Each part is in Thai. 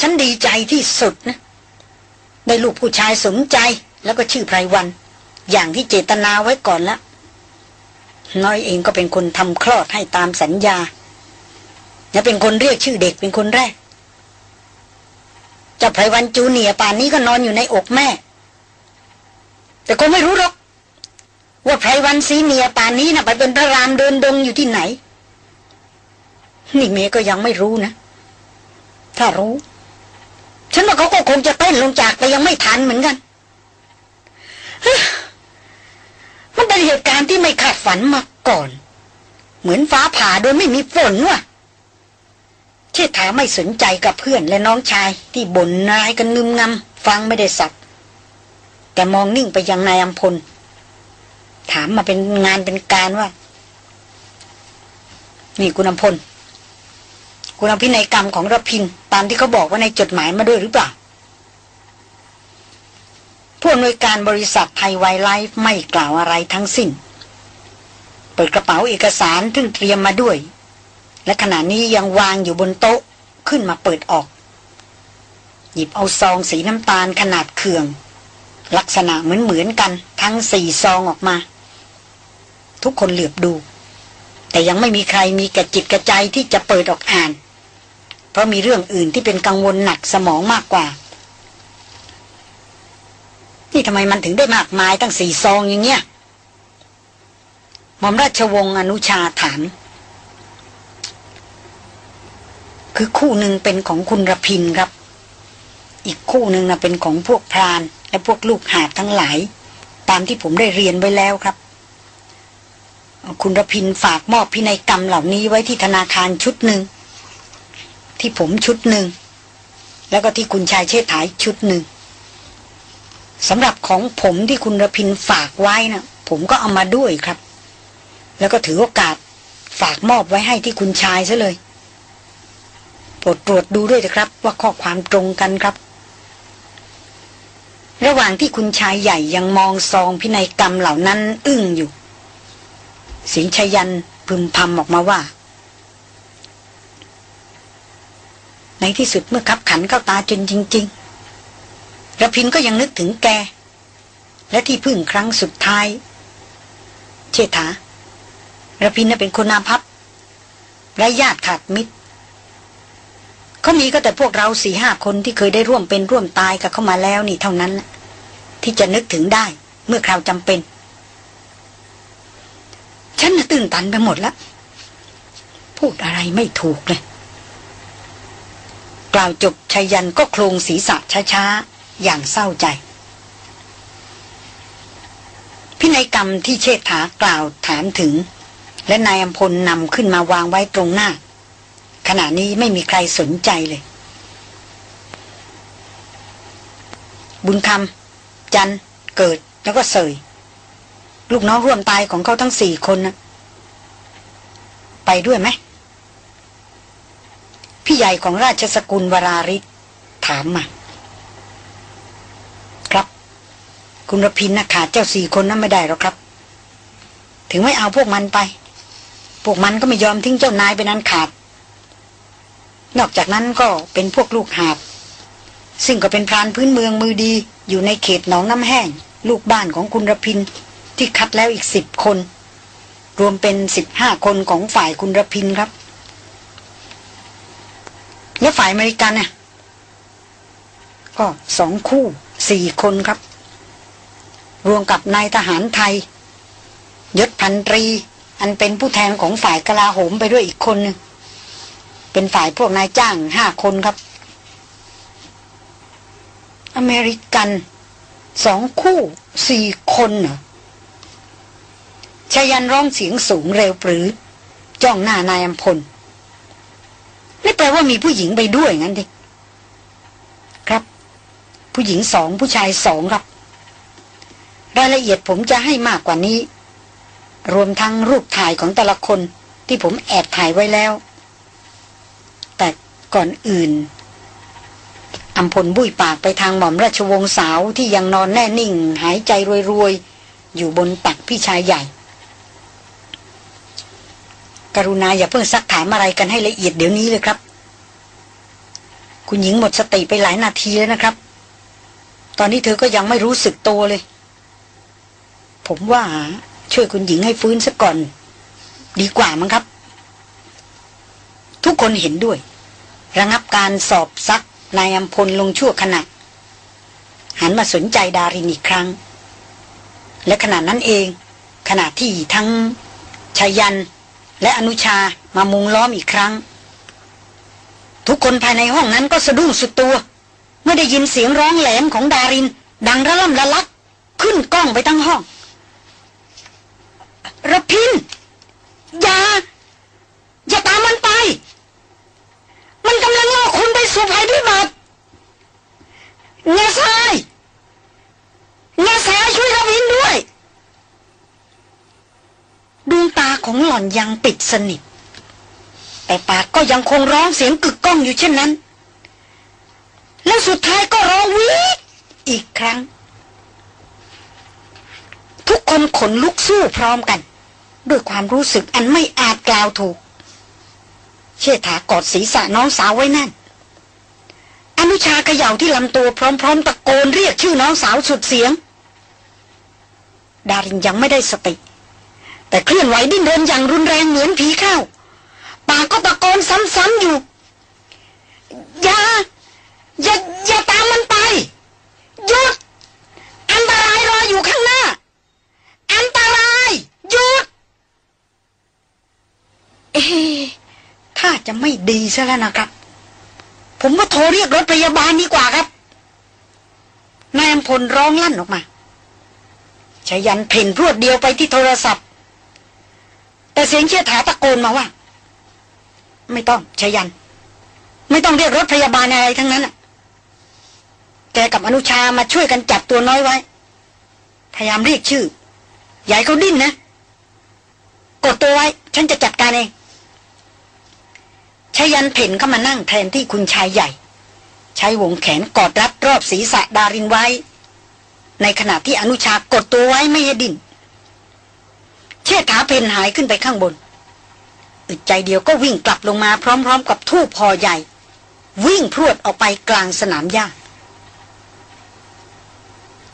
ฉันดีใจที่สุดนะได้ลูกผู้ชายสมใจแล้วก็ชื่อไพรวัน อย่างที่เจตนาไว้ก่อนแล้วน้อยเองก็เป็นคนทำคลอดให้ตามสัญญาและเป็นคนเรียกชื่อเด็กเป็นคนแรกเจ้าไพรวันจูเนียป่านนี้ก็นอนอยู่ในอกแม่ แต่ก็ไม่รู้หรอก ว่าไพรวันซีเนียป่านนี้นะ่ะไปเป็นพระรามเดินดงอยู่ที่ไหน นี่เมย์ก็ยังไม่รู้นะ ถ้ารู้ ฉันว่าเขาก็คงจะเต้นลงจากไปยังไม่ทันเหมือนกัน มันเป็นเหตุการณ์ที่ไม่คาดฝันมาก่อน เหมือนฟ้าผ่าโดยไม่มีฝนว่ะเชษฐาไม่สนใจกับเพื่อนและน้องชายที่บ่นนายกันงึมงำฟังไม่ได้สับแต่มองนิ่งไปยังนายอัมพล ถามมาเป็นงานเป็นการว่า นี่คุณอัมพล คุณเอาพินัยกรรมของรพินตามที่เขาบอกว่าในจดหมายมาด้วยหรือเปล่า ผู้อำนวยการบริษัทไทยไวไลฟ์ไม่กล่าวอะไรทั้งสิ้น เปิดกระเป๋าเอกสารซึ่งเตรียมมาด้วย และขณะนี้ยังวางอยู่บนโต๊ะขึ้นมาเปิดออก หยิบเอาซองสีน้ำตาลขนาดเคือง ลักษณะเหมือนเหมือนกันทั้งสี่ซองออกมา ทุกคนเหลือบดูแต่ยังไม่มีใครมีกระจิตกระใจที่จะเปิดออกอ่าน เพราะมีเรื่องอื่นที่เป็นกังวลหนักสมองมากกว่า นี่ทำไมมันถึงได้มากมายตั้งสี่ซองอย่างเงี้ยหม่อมราชวงศ์อนุชาถาม คือคู่หนึ่งเป็นของคุณรพินครับ อีกคู่หนึ่งนะเป็นของพวกพราน และพวกลูกหาดทั้งหลาย ตามที่ผมได้เรียนไว้แล้วครับ คุณรพินฝากมอบพินัยกรรมเหล่านี้ไว้ที่ธนาคารชุดหนึ่ง ที่ผมชุดหนึ่ง แล้วก็ที่คุณชายเชษฐายชุดหนึ่งสำหรับของผมที่คุณระพินฝากไว้นะ่ะ ผมก็เอามาด้วยครับ แล้วก็ถือโอกาสฝากมอบไว้ให้ที่คุณชายซะเลยโปรดตรวจดูด้วยนะครับ ว่าข้อความตรงกันครับ ระหว่างที่คุณชายใหญ่ยังมองซองพินัยกรรมเหล่านั้นอึ้งอยู่ สิงชยันพึมพำออกมาว่า ในที่สุดเมื่อคับขันเข้าตาจนจริงๆระพินก็ยังนึกถึงแก และที่พึ่งครั้งสุดท้าย เชษฐาระพินน่ะเป็นคนนาพับไรญาติขาดมิตรเขามีก็แต่พวกเราสี่ห้าคนที่เคยได้ร่วมเป็นร่วมตายกับเขามาแล้วนี่เท่านั้นที่จะนึกถึงได้เมื่อคราวจำเป็น ฉันน่ะตื่นตันไปหมดแล้ว พูดอะไรไม่ถูกเลย กล่าวจบชายันก็โครงศีรษะช้าๆ อย่างเศร้าใจ พินัยกรรมที่เชษฐากล่าวถามถึง และนายอัมพลนำขึ้นมาวางไว้ตรงหน้า ขณะนี้ไม่มีใครสนใจเลย บุญคำจันเกิดแล้วก็เสย ลูกน้องร่วมตายของเขาทั้งสี่คนนะไปด้วยไหม พี่ใหญ่ของราชสกุลวราริศถามมา ครับ คุณรพินนะขาดเจ้าสี่คนนั้นไม่ได้หรอกครับ ถึงไม่เอาพวกมันไป พวกมันก็ไม่ยอมทิ้งเจ้านายไปนั้นขาด นอกจากนั้นก็เป็นพวกลูกหาบ ซึ่งก็เป็นพรานพื้นเมืองมือดี อยู่ในเขตหนองน้ำแห้ง ลูกบ้านของคุณรพินที่คัดแล้วอีกสิบคน รวมเป็นสิบห้าคนของฝ่ายคุณรพินครับ แล้วฝ่ายอเมริกันเนี่ยก็สองคู่สี่คนครับ รวมกับนายทหารไทยยศพันตรี อันเป็นผู้แทนของฝ่ายกลาโหมไปด้วยอีกคนนึงเป็นฝ่ายพวกนายจ้างห้าคนครับ อเมริกันสองคู่สี่คนเหรอชายันร้องเสียงสูงเร็วปรือ จ้องหน้านายอัมพล นี่แปลว่ามีผู้หญิงไปด้วยงั้นดิครับ ผู้หญิงสองผู้ชายสองครับ รายละเอียดผมจะให้มากกว่านี้ รวมทั้งรูปถ่ายของแต่ละคนที่ผมแอบถ่ายไว้แล้ว แต่ก่อนอื่นอัมพลบุยปากไปทางหม่อมราชวงศ์สาวที่ยังนอนแน่นิ่ง หายใจรวยๆ อยู่บนตักพี่ชายใหญ่ กรุณาอย่าเพิ่งซักถามอะไรกันให้ละเอียดเดี๋ยวนี้เลยครับ คุณหญิงหมดสติไปหลายนาทีแล้วนะครับ ตอนนี้เธอก็ยังไม่รู้สึกตัวเลย ผมว่าช่วยคุณหญิงให้ฟื้นซะก่อน ดีกว่ามั้งครับ ทุกคนเห็นด้วย ระงับการสอบซักนายอัมพลลงชั่วขณะ หันมาสนใจดารินอีกครั้ง และขณะนั้นเอง ขณะที่ทั้งชายัน และอนุชามามุงล้อมอีกครั้ง ทุกคนภายในห้องนั้นก็สะดุ้งสุดตัว เมื่อได้ยินเสียงร้องแหลมของดาริน ดังระล่ำระลัก ขึ้นกล้องไปทั้งห้องระพิน อย่า อย่าตามมันไป มันกำลังล่อคุณไปสู่ภัยพิบัติเงาทรายเงาสายช่วยระพินด้วย ดวงตาของหล่อนยังปิดสนิท แต่ปากก็ยังคงร้องเสียงกึกก้องอยู่เช่นนั้น แล้วสุดท้ายก็ร้องวีดอีกครั้ง ทุกคนขนลุกสู้พร้อมกัน ด้วยความรู้สึกอันไม่อาจกล่าวถูก เชษฐากอดศีรษะน้องสาวไว้แน่น อนุชาเขย่าที่ลำตัวพร้อมๆ ตะโกนเรียกชื่อน้องสาวสุดเสียง ดารินยังไม่ได้สติ แต่เคลื่อนไหวดิ้นรนอย่างรุนแรงเหมือนผีเข้า ปากก็ตะโกนซ้ำๆอยู่ อย่า อย่า อย่าตามมันไปหยุดอันตรายรออยู่ข้างหน้า อันตรายหยุด เอ๊ะถ้าจะไม่ดีซะแล้วนะครับ ผมว่าโทรเรียกรถพยาบาลดีกว่าครับนายอำพลร้องลั่นออกมาชายันเพ่นพรวดเดียวไปที่โทรศัพท์ แต่เสียงเชี่ยถาตะโกนมาว่า ไม่ต้องชยัน ไม่ต้องเรียกรถพยาบาลอะไรทั้งนั้นแกกับอนุชามาช่วยกันจับตัวน้อยไว้ พยายามเรียกชื่อยาให้เขาดิ้นนะ กดตัวไว้ ฉันจะจัดการเองชายันเพ่นเขามานั่งแทนที่คุณชายใหญ่ ใช้วงแขนกอดรัดรอบศีรษะดารินไว้ ในขณะที่อนุชากดตัวไว้ไม่ให้ดิ้น ชิดถาเพนหายขึ้นไปข้างบน อึดใจเดียวก็วิ่งกลับลงมาพร้อม ๆ กับทูบพอใหญ่ วิ่งพรวดออกไปกลางสนามหญ้า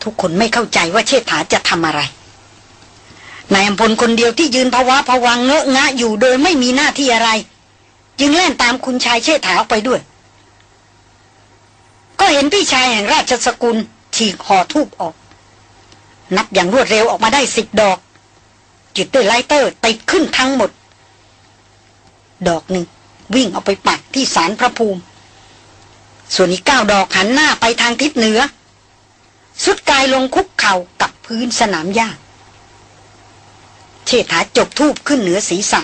ทุกคนไม่เข้าใจว่าเชษฐาจะทำอะไรนายอำพลคนเดียวที่ยืนภาวะผวังเงอะงะอยู่โดยไม่มีหน้าที่อะไร จึงเล่นตามคุณชายเชษฐาออกไปด้วย ก็เห็นพี่ชายแห่งราชสกุลฉีกห่อทูบออก นับอย่างรวดเร็วออกมาได้สิบดอก จุดด้วยไลเตอร์ติดขึ้นทั้งหมด ดอกหนึ่งวิ่งเอาไปปักที่สารพระภูมิ ส่วนอีกเก้าดอกหันหน้าไปทางทิศเหนือ สุดกายลงคุกเข่ากับพื้นสนามหญ้าเชษฐาจบทูบขึ้นเหนือศีรษะ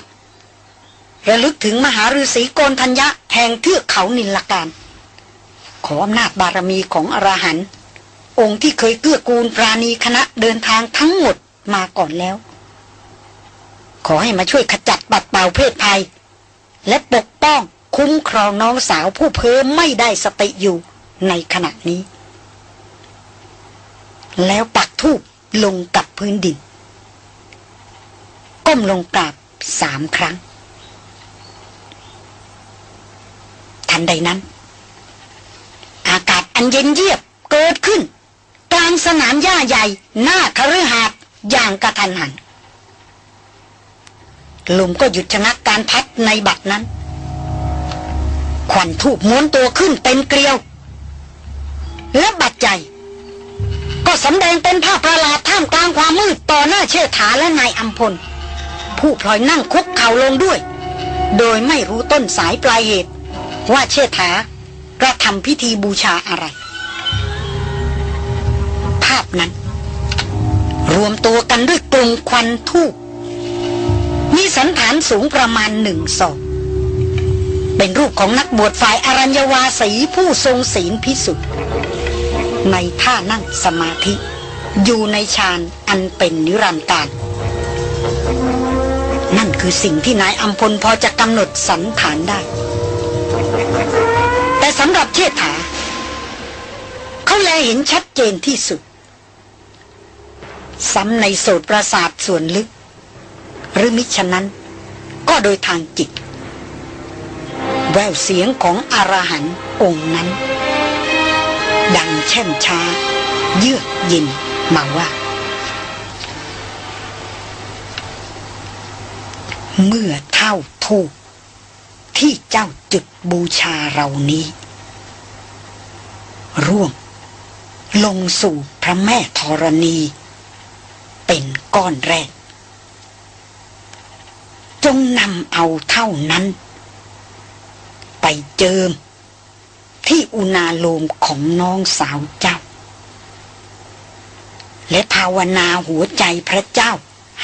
ระลึกถึงมหาฤาษีโกนทัญญะแห่งเทือกเขานิลการ ขออำนาจบารมีของอรหันต์องค์ที่เคยเกื้อกูลปราณีคณะเดินทางทั้งหมดมาก่อนแล้ว ขอให้มาช่วยขจัดบัดเป่าเพศภัย และปกป้องคุ้มครองน้องสาวผู้เพิ่มไม่ได้สติอยู่ในขณะนี้ แล้วปักทูบลงกับพื้นดิน ก้มลงกราบสามครั้ง ทันใดนั้น อากาศอันเย็นเยียบเกิดขึ้น กลางสนามหญ้าใหญ่หน้าคฤหาสน์อย่างกระทันหัน ลมก็หยุดชะงักการพัดในบัดนั้นควันทูบม้วนตัวขึ้นเป็นเกลียว และบัดใจ ก็สำแดงเป็นภาพประหลาดท่ามกลางความมืดต่อหน้าเชิดถาและนายอัมพล ผู้พลอยนั่งคุกเข่าลงด้วย โดยไม่รู้ต้นสายปลายเหตุ ว่าเชษฐากระทำพิธีบูชาอะไร ภาพนั้น รวมตัวกันด้วยกลุ่มควันทูบ มีสันฐานสูงประมาณหนึ่งศอกเป็นรูปของนักบวชฝ่ายอรัญญวาสีผู้ทรงศีลพิสุทธิ์ในท่านั่งสมาธิ อยู่ในฌานอันเป็นนิรันดร์การนั่นคือสิ่งที่นายอัมพลพอจะกำหนดสันฐานได้ แต่สำหรับเชษฐา เขาแลเห็นชัดเจนที่สุดซ้ำในโสตประสาทส่วนลึก หรือมิฉะนั้น ก็โดยทางจิต แววเสียงของอรหันต์องค์นั้น ดังแช่มช้า เยือกเย็นมาว่า เมื่อเท่าทูกที่เจ้าจุดบูชาเรานี้ ร่วงลงสู่พระแม่ธรณี เป็นก้อนแรก จงนำเอาเท่านั้น ไปเจิม ที่อุณาโลมของน้องสาวเจ้า และภาวนาหัวใจพระเจ้า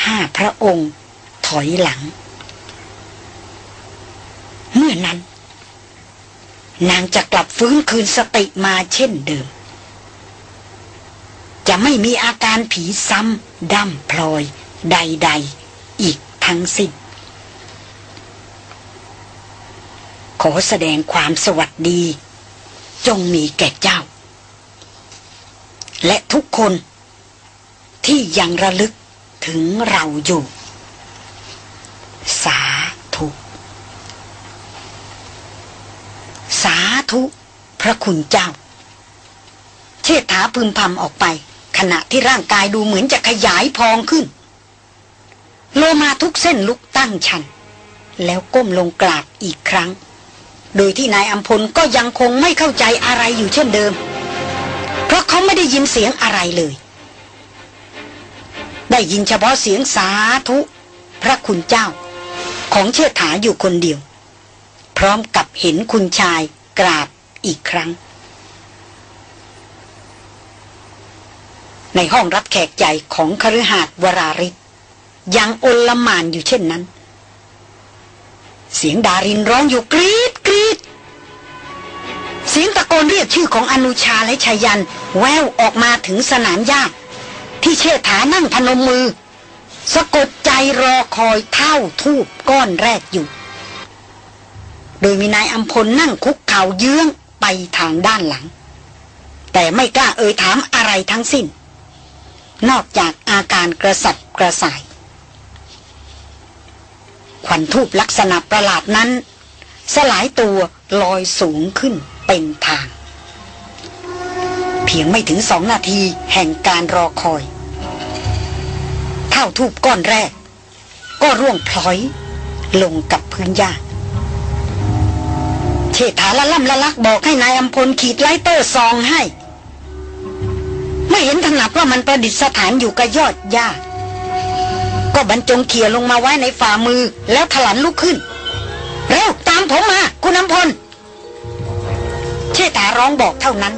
ห้าพระองค์ถอยหลัง เมื่อนั้น นางจะกลับฟื้นคืนสติมาเช่นเดิม จะไม่มีอาการผีซ้ำดำพลอยใด ๆ อีกทั้งสิ้น ขอแสดงความสวัสดี จงมีแก่เจ้า และทุกคนที่ยังระลึกถึงเราอยู่ สาธุ สาธุ พระคุณเจ้า เชษฐาพึมพำออกไป ขณะที่ร่างกายดูเหมือนจะขยายพองขึ้น โลมาทุกเส้นลุกตั้งชัน แล้วก้มลงกราบอีกครั้ง โดยที่นายอัมพลก็ยังคงไม่เข้าใจอะไรอยู่เช่นเดิม เพราะเขาไม่ได้ยินเสียงอะไรเลย ได้ยินเฉพาะเสียงสาธุ พระคุณเจ้า ของเชิดถาอยู่คนเดียว พร้อมกับเห็นคุณชายกราบอีกครั้ง ในห้องรับแขกใหญ่ของคฤหาสน์วราริศยังอลมานอยู่เช่นนั้น เสียงดารินร้องอยู่กรีดกรีด เสียงตะโกนเรียกชื่อของอนุชาและชายัน แววออกมาถึงสนามหญ้าที่เชษฐานั่งพนมมือ สะกดใจรอคอยเท่าทูบก้อนแรกอยู่ โดยมีนายอัมพลนั่งคุกเข่าเยื้องไปทางด้านหลัง แต่ไม่กล้าเอ่ยถามอะไรทั้งสิ้น นอกจากอาการกระสับกระส่ายควันทูบลักษณะประหลาดนั้น สลายตัวลอยสูงขึ้น เป็นทาง เพียงไม่ถึงสองนาทีแห่งการรอคอย เท่าทูบก้อนแรก ก็ร่วงพลอย ลงกับพื้นหญ้าเชษฐาละล่ำละลักบอกให้นายอัมพลขีด lighter ส่องให้ เมื่อเห็นถนัดว่ามันประดิษฐานอยู่กับยอดหญ้าก็บรรจงเขี่ยลงมาไว้ในฝ่ามือแล้วถลันลุกขึ้น เร็ว ตามผมมา คุณอัมพล เชษฐาร้องบอกเท่านั้น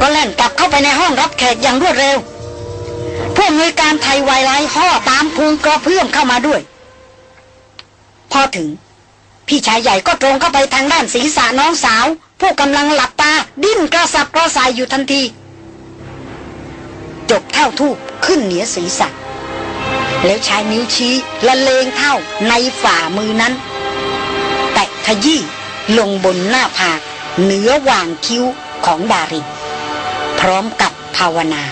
ก็แล่นกลับเข้าไปในห้องรับแขกอย่างรวดเร็วผู้อำนวยการไทยวายไลห่อตามพุงกระเพื่อมเข้ามาด้วย พอถึง พี่ชายใหญ่ก็ตรงเข้าไปทางด้านศีรษะน้องสาว ผู้กำลังหลับตา ดิ้นกระสับกระส่ายอยู่ทันที จบเท่าทูบขึ้นเหนือศีรษะ แล้วใช้นิ้วชี้ละเลงเท่าในฝ่ามือนั้น แตะขยี้ลงบนหน้าผาก เหนือวางคิ้วของดารินพร้อมกับภาวนา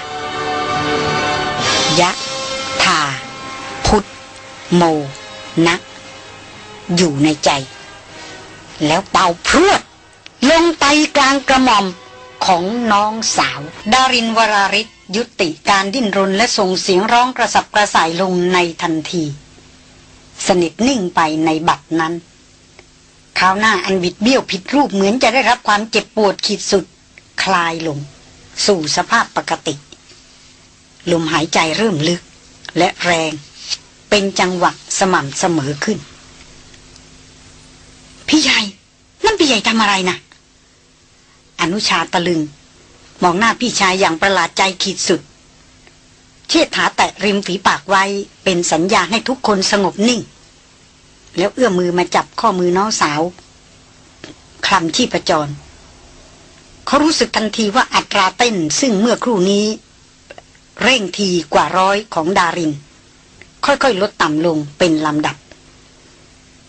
ยะทา พุทธโม นะอยู่ในใจ แล้วเป่าพรวด ลงไปกลางกระหม่อมของน้องสาว ดารินวราริศยุติการดิ้นรนและส่งเสียงร้องกระสับกระส่ายลงในทันที สนิทนิ่งไปในบัดนั้น ข้าวหน้าอันบิดเบี้ยวผิดรูปเหมือนจะได้รับความเจ็บปวดขีดสุด คลายลง สู่สภาพปกติ ลมหายใจเริ่มลึก และแรง เป็นจังหวะสม่ำเสมอขึ้น พี่ใหญ่นั่นพี่ใหญ่ทำอะไรนะอนุชาตะลึง มองหน้าพี่ชายอย่างประหลาดใจขีดสุด เชิดถาแตะริมฝีปากไว้เป็นสัญญาให้ทุกคนสงบนิ่ง แล้วเอื้อมมือมาจับข้อมือน้องสาว คลำที่ประจร เขารู้สึกทันทีว่าอัตราเต้นซึ่งเมื่อครู่นี้ เร่งทีกว่าร้อยของดาริน ค่อยๆ ลดต่ำลงเป็นลำดับ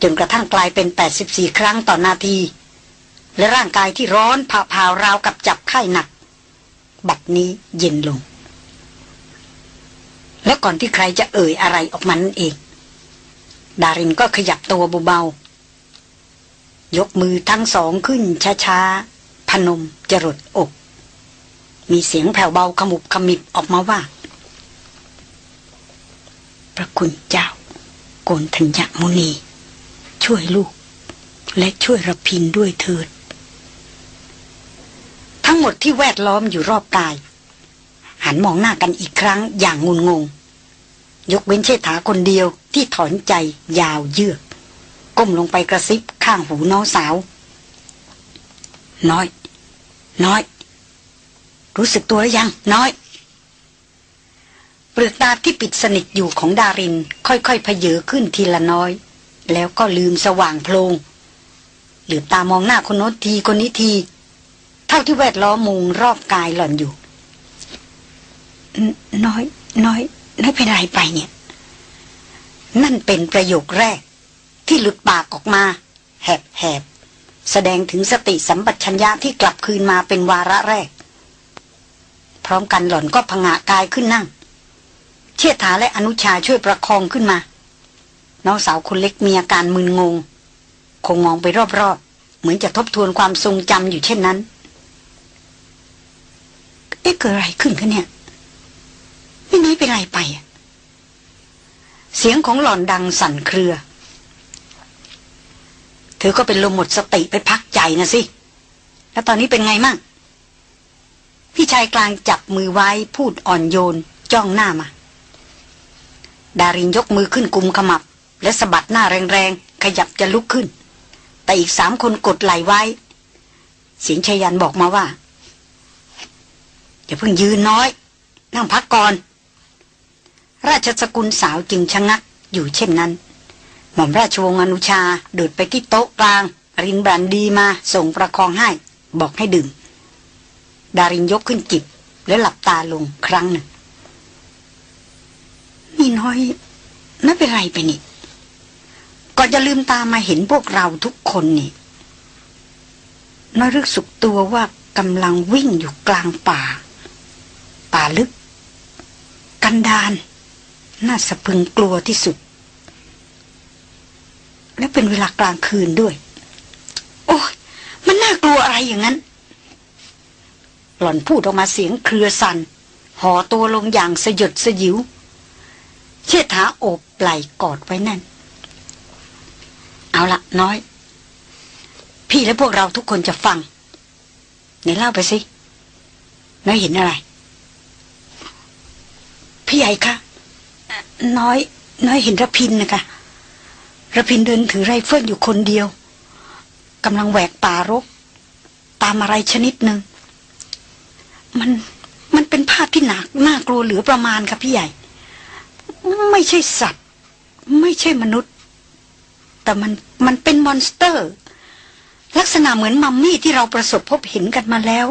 จนกระทั่งกลายเป็น 84 ครั้งต่อนาที และร่างกายที่ร้อนผ่าพาวราวกับจับไข้หนัก บัดนี้เย็นลงและก่อนที่ใครจะเอ่ยอะไรออกมันเอง ดารินก็ขยับตัวเบาๆยกมือทั้งสองขึ้นช้าๆพนมจรดอก มีเสียงแผ่วเบาขมุบขมิบออกมาว่า พระคุณเจ้า โกนธัญญมุนี ช่วยลูก และช่วยระพินด้วยเถิด ทั้งหมดที่แวดล้อมอยู่รอบกาย หันมองหน้ากันอีกครั้งอย่างงุนงง ยกเว้นเชษฐาคนเดียวที่ถอนใจยาวเยือก ก้มลงไปกระซิบข้างหูน้องสาว น้อย น้อย รู้สึกตัวหรือยัง น้อยเปลือกตาที่ปิดสนิทอยู่ของดาริน ค่อยๆพเยอขึ้นทีละน้อย แล้วก็ลืมสว่างโพลงเหลือบตามองหน้าคนโน้นทีคนนี้ที เท่าที่แวดล้อมมุงรอบกายหล่อนอยู่ น้อย น้อย น้อยเป็นไรไปเนี่ย นั่นเป็นประโยคแรก ที่หลุดปากออกมา แหบแหบแสดงถึงสติสัมปชัญญะที่กลับคืนมาเป็นวาระแรก พร้อมกันหล่อนก็พงะกายขึ้นนั่ง เชี่ยถาและอนุชาช่วยประคองขึ้นมา น้องสาวคนเล็กมีอาการมึนงง คงมองไปรอบๆ เหมือนจะทบทวนความทรงจำอยู่เช่นนั้น เอ๊ะเกิดอะไรขึ้นกันเนี่ย ไม่น้อยเป็นไรไป เสียงของหล่อนดังสั่นเครือ เธอก็เป็นลมหมดสติไปพักใจนะสิ แล้วตอนนี้เป็นไงมั่ง พี่ชายกลางจับมือไว้พูดอ่อนโยน จ้องหน้ามา ดารินยกมือขึ้นกุมขมับ และสะบัดหน้าแรงๆ ขยับจะลุกขึ้น แต่อีกสามคนกดไหลไว้ เสียงชยันบอกมาว่าอย่าเพิ่งยืนน้อย นั่งพักก่อน ราชสกุลสาวจึงชะงักอยู่เช่นนั้น หม่อมราชวงศ์อนุชาเดิดไปที่โต๊ะกลาง รินบรันดีมาส่งประคองให้ บอกให้ดื่ม ดารินยกขึ้นจิบ แล้วหลับตาลงครั้งหนึ่งนี่น้อย ไม่เป็นไรไปนี่ก่อนจะลืมตามาเห็นพวกเราทุกคนนี่น้อยรึกสุกตัวว่ากำลังวิ่งอยู่กลางป่า ป่าลึก กันดาน น่าสะพึงกลัวที่สุด และเป็นเวลากลางคืนด้วย โอ้ยมันน่ากลัวอะไรอย่างนั้น หล่อนพูดออกมาเสียงเครือสันห่อตัวลงอย่างสยดสยิว เชิดาโอบไหล่กอดไว้แน่น เอาละน้อย พี่และพวกเราทุกคนจะฟังไหนเล่าไปสิน้อยเห็นอะไร พี่ใหญ่คะ น้อย น้อยเห็นระพินนะคะรพินทร์เดินถือไรเฟิลอยู่คนเดียวกำลังแหวกป่ารก ตามอะไรชนิดหนึ่งมันมันเป็นภาพที่หนักน่ากลัวเหลือประมาณครับพี่ใหญ่ ไม่ใช่สัตว์ ไม่ใช่มนุษย์ แต่มันมันเป็น monster ลักษณะเหมือนมัมมี่ที่เราประสบพบเห็นกันมาแล้ว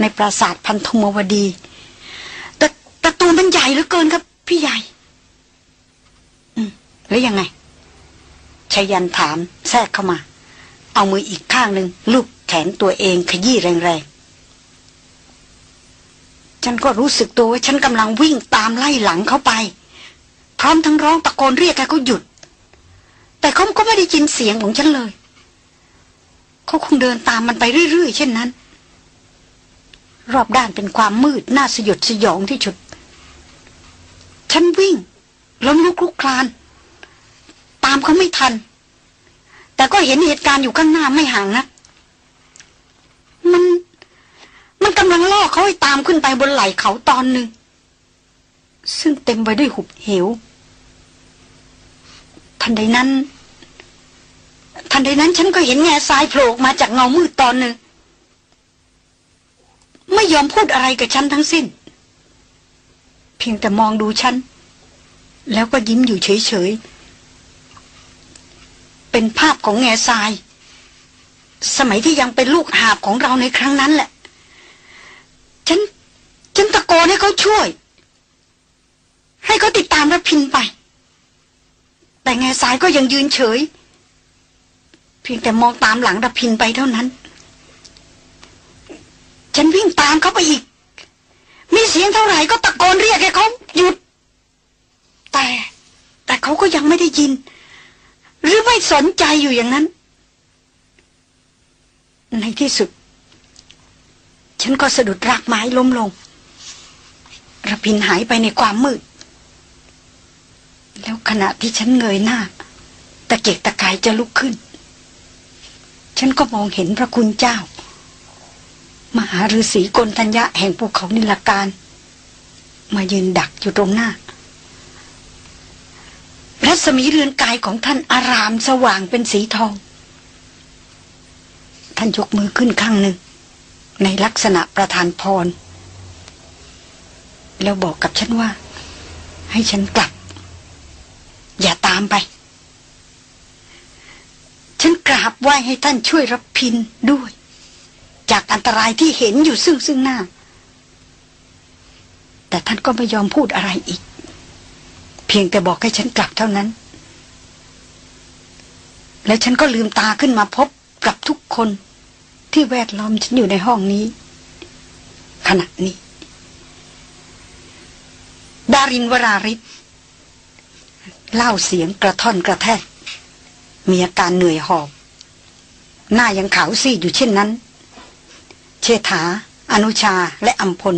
ในปราสาทพันธุมวดี แต่แต่ตัวมันใหญ่เหลือเกินครับพี่ใหญ่ อืมแล้วยังไงชยันถามแทรกเข้ามา เอามืออีกข้างหนึ่งลูบแขนตัวเองขยี้แรงๆ ฉันก็รู้สึกตัวว่าฉันกำลังวิ่งตามไล่หลังเขาไป พร้อมทั้งร้องตะโกนเรียกให้เขาหยุด แต่เขาก็ไม่ได้ยินเสียงของฉันเลย เขาคงเดินตามมันไปเรื่อยๆ เช่นนั้น รอบด้านเป็นความมืดน่าสยดสยองที่สุด ฉันวิ่งล้มลุกคลุกคลานามเขาไม่ทัน แต่ก็เห็นเหตุการณ์อยู่ข้างหน้าไม่ห่างนะมัน มันกำลังล่อเขาให้ตามขึ้นไปบนไหล่เขาตอนหนึ่ง ซึ่งเต็มไปด้วยหุบเหว ทันใดนั้น ทันใดนั้นฉันก็เห็นแง่ทรายโผล่มาจากเงามืดตอนหนึ่ง ไม่ยอมพูดอะไรกับฉันทั้งสิ้น เพียงแต่มองดูฉัน แล้วก็ยิ้มอยู่เฉยๆ เป็นภาพของแง่ทราย สมัยที่ยังเป็นลูกหาบของเราในครั้งนั้นแหละ ฉัน ฉันตะโกนให้เขาช่วย ให้เขาติดตามระพินไป แต่แง่ทรายก็ยังยืนเฉย เพียงแต่มองตามหลังระพินไปเท่านั้น ฉันวิ่งตามเขาไปอีก มีเสียงเท่าไหร่ก็ตะโกนเรียกให้เขาหยุด แต่ แต่เขาก็ยังไม่ได้ยิน หรือไม่สนใจอยู่อย่างนั้น ในที่สุด ฉันก็สะดุดรากไม้ล้มลงระพินหายไปในความมืด แล้วขณะที่ฉันเงยหน้า ตะเกียกตะกายจะลุกขึ้น ฉันก็มองเห็นพระคุณเจ้า มหาฤาษีกนทัญญะแห่งภูเขานิลการ มายืนดักอยู่ตรงหน้า รัศมีเรือนกายของท่านอารามสว่างเป็นสีทอง ท่านยกมือขึ้นข้างหนึ่ง ในลักษณะประทานพร แล้วบอกกับฉันว่า ให้ฉันกลับ อย่าตามไป ฉันกราบไหว้ให้ท่านช่วยรับพินด้วย จากอันตรายที่เห็นอยู่ซึ่งซึ่งหน้า แต่ท่านก็ไม่ยอมพูดอะไรอีก เพียงแต่บอกให้ฉันกลับเท่านั้น แล้วฉันก็ลืมตาขึ้นมาพบกับทุกคนที่แวดล้อมฉันอยู่ในห้องนี้ ขณะนี้ ดารินวราริศเล่าเสียงกระท่อนกระแทก มีอาการเหนื่อยหอบ หน้ายังขาวซีดอยู่เช่นนั้น เชษฐา อนุชาและอัมพล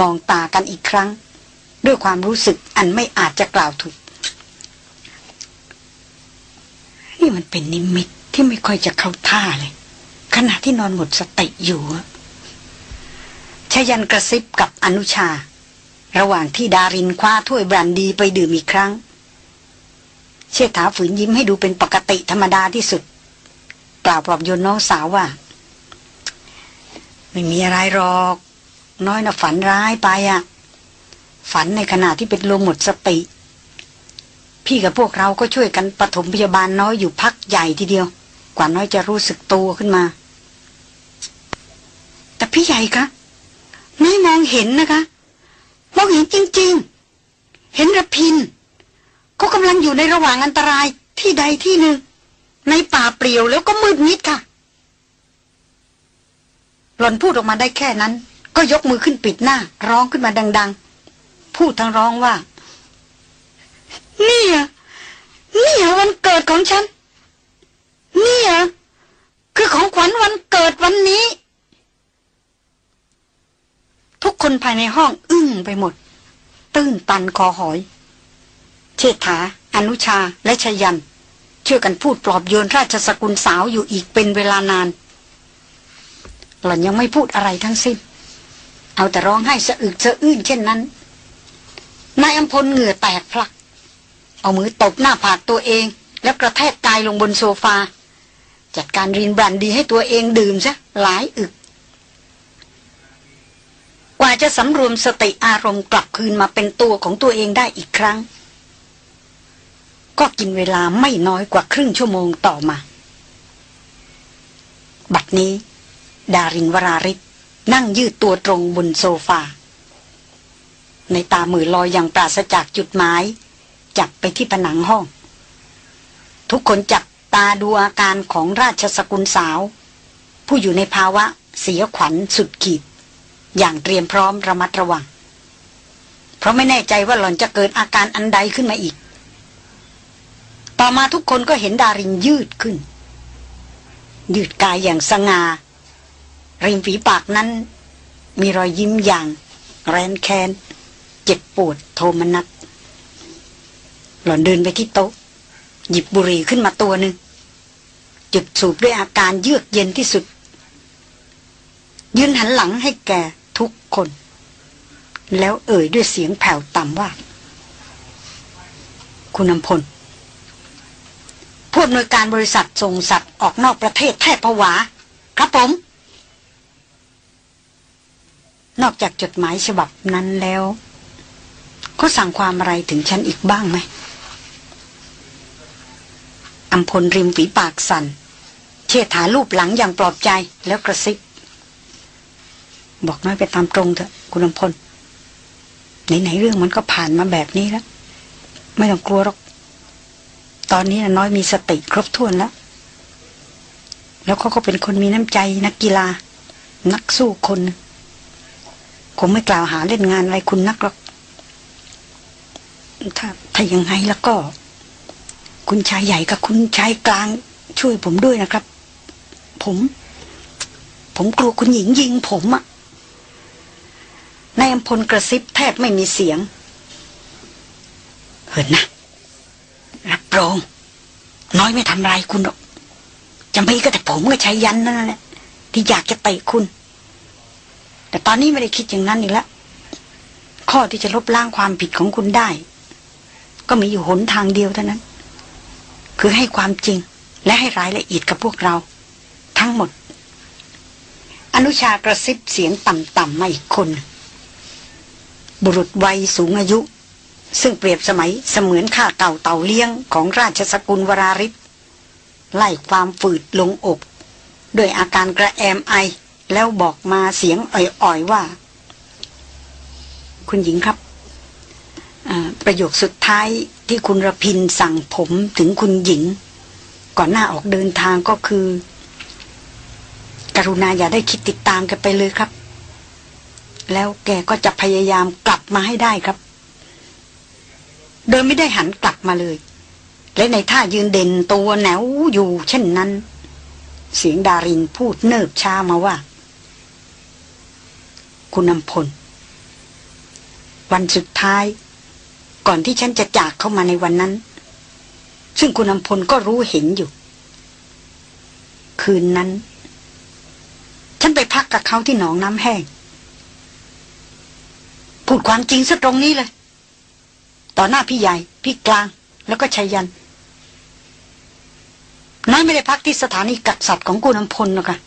มองตากันอีกครั้ง ด้วยความรู้สึกอันไม่อาจจะกล่าวถูก นี่มันเป็นนิมิตที่ไม่ค่อยจะเข้าท่าเลย ขณะที่นอนหมดสติอยู่ชยันกระซิบกับอนุชา ระหว่างที่ดารินคว้าถ้วยบรันดีไปดื่มอีกครั้ง เชษฐาฝืนยิ้มให้ดูเป็นปกติธรรมดาที่สุดกล่าวปลอบโยนน้องสาวว่า ไม่มีอะไรหรอก น้อยนะฝันร้ายไปอะ ฝันในขณะที่เป็นลมหมดสติ พี่กับพวกเราก็ช่วยกันปฐมพยาบาลน้อยอยู่พักใหญ่ทีเดียว กว่าน้อยจะรู้สึกตัวขึ้นมา แต่พี่ใหญ่คะน้อยมองเห็นนะคะมองเห็นจริง ๆ เห็นระพินเขากำลังอยู่ในระหว่างอันตรายที่ใดที่หนึ่ง ในป่าเปลี่ยวแล้วก็มืดมิดค่ะ หล่อนพูดออกมาได้แค่นั้น ก็ยกมือขึ้นปิดหน้า ร้องขึ้นมาดัง ๆ พูดทั้งร้องว่า นี่อะนี่อะวันเกิดของฉัน นี่อะคือของขวัญวันเกิดวันนี้ ทุกคนภายในห้องอึ้งไปหมด ตื้นตันคอหอย เชษฐา อนุชาและชยันเชื่อกันพูดปลอบโยนราชสกุลสาวอยู่อีกเป็นเวลานาน หล่อนยังไม่พูดอะไรทั้งสิ้น เอาแต่ร้องไห้สะอึกสะอื้นเช่นนั้น นายอัมพลเหงื่อแตกพลัก เอามือตบหน้าผากตัวเอง แล้วกระแทกกายลงบนโซฟา จัดการรินบรันดีให้ตัวเองดื่มซะหลายอึก กว่าจะสำรวมสติอารมณ์กลับคืนมาเป็นตัวของตัวเองได้อีกครั้ง ก็กินเวลาไม่น้อยกว่าครึ่งชั่วโมงต่อมา บัดนี้ ดารินวราริศนั่งยืดตัวตรงบนโซฟา ในตามือลอยอย่างปราศจากจุดหมาย จับไปที่ผนังห้อง ทุกคนจับตาดูอาการของราชสกุลสาว ผู้อยู่ในภาวะเสียขวัญสุดขีด อย่างเตรียมพร้อมระมัดระวัง เพราะไม่แน่ใจว่าหล่อนจะเกิดอาการอันใดขึ้นมาอีก ต่อมาทุกคนก็เห็นดารินยืดขึ้น ยืดกายอย่างสง่าริมฝีปากนั้น มีรอยยิ้มอย่าง แรนแคน เจ็บปวดโทมนัสหล่อนเดินไปที่โต๊ะ หยิบบุหรี่ขึ้นมาตัวหนึ่งจุดสูบด้วยอาการเยือกเย็นที่สุด ยืนหันหลังให้แกทุกคน แล้วเอ่ยด้วยเสียงแผ่วต่ำว่า คุณนำพลผู้อำนวยการบริษัทส่งสัตว์ออกนอกประเทศแทบผวา ครับผม นอกจากจดหมายฉบับนั้นแล้ว เขาสั่งความอะไรถึงฉันอีกบ้างไหมอัมพลริมฝีปากสัน่น เชิดฐารูปหลังอย่างปลอบใจแล้วกระซิบ บอกน้อยไปตามตรงเถอะคุณอัมพล ไหนๆเรื่องมันก็ผ่านมาแบบนี้แล้ว ไม่ต้องกลัวหรอก ตอนนี้น้อยมีสติครบถ้วนแล้ว แล้วเขาก็เป็นคนมีน้ำใจนักกีฬา นักสู้คน คงไม่กล่าวหาเล่นงานอะไรคุณนักหรอก ถ้าถ้ายังไงแล้วก็ คุณชายใหญ่กับคุณชายกลาง ช่วยผมด้วยนะครับ ผม ผมกลัวคุณหญิงยิงผมอะนายอำพลกระซิบแทบไม่มีเสียง เหินนะ รับรอง น้อยไม่ทำไรคุณหรอกจะไม่ก็แต่ผมก็ใช้ยันนั่นแหละที่อยากจะเตะคุณ แต่ตอนนี้ไม่ได้คิดอย่างนั้นอีกแล้วข้อที่จะลบล้างความผิดของคุณได้ ก็มีอยู่หนทางเดียวเท่านั้น คือให้ความจริงและให้รายละเอียดกับพวกเรา ทั้งหมด อนุชากระซิบเสียงต่ำๆมาอีกคน บุรุษวัยสูงอายุ ซึ่งเปรียบสมัยเสมือนข้าเก่าเต่าเลี้ยงของราชสกุลวราริศไล่ความฝืดลงอกด้วยอาการกระแอมไอแล้วบอกมาเสียงอ่อยๆว่า คุณหญิงครับ ประโยคสุดท้ายที่คุณระพินสั่งผมถึงคุณหญิง ก่อนหน้าออกเดินทางก็คือ กรุณาอย่าได้คิดติดตามกันไปเลยครับ แล้วแกก็จะพยายามกลับมาให้ได้ครับ โดยไม่ได้หันกลับมาเลย และในท่ายืนเด่นตัวแนวอยู่เช่นนั้น เสียงดารินพูดเนิบช้ามาว่า คุณนำพลวันสุดท้าย ก่อนที่ฉันจะจากเข้ามาในวันนั้น ซึ่งคุณอำพลก็รู้เห็นอยู่ คืนนั้น ฉันไปพักกับเขาที่หนองน้ำแห้ง พูดความจริงซะตรงนี้เลย ต่อหน้าพี่ใหญ่ พี่กลาง แล้วก็ชัยยันน้อยไม่ได้พักที่สถานีกักสัตว์ของกุณอำพลหรอกค่ะ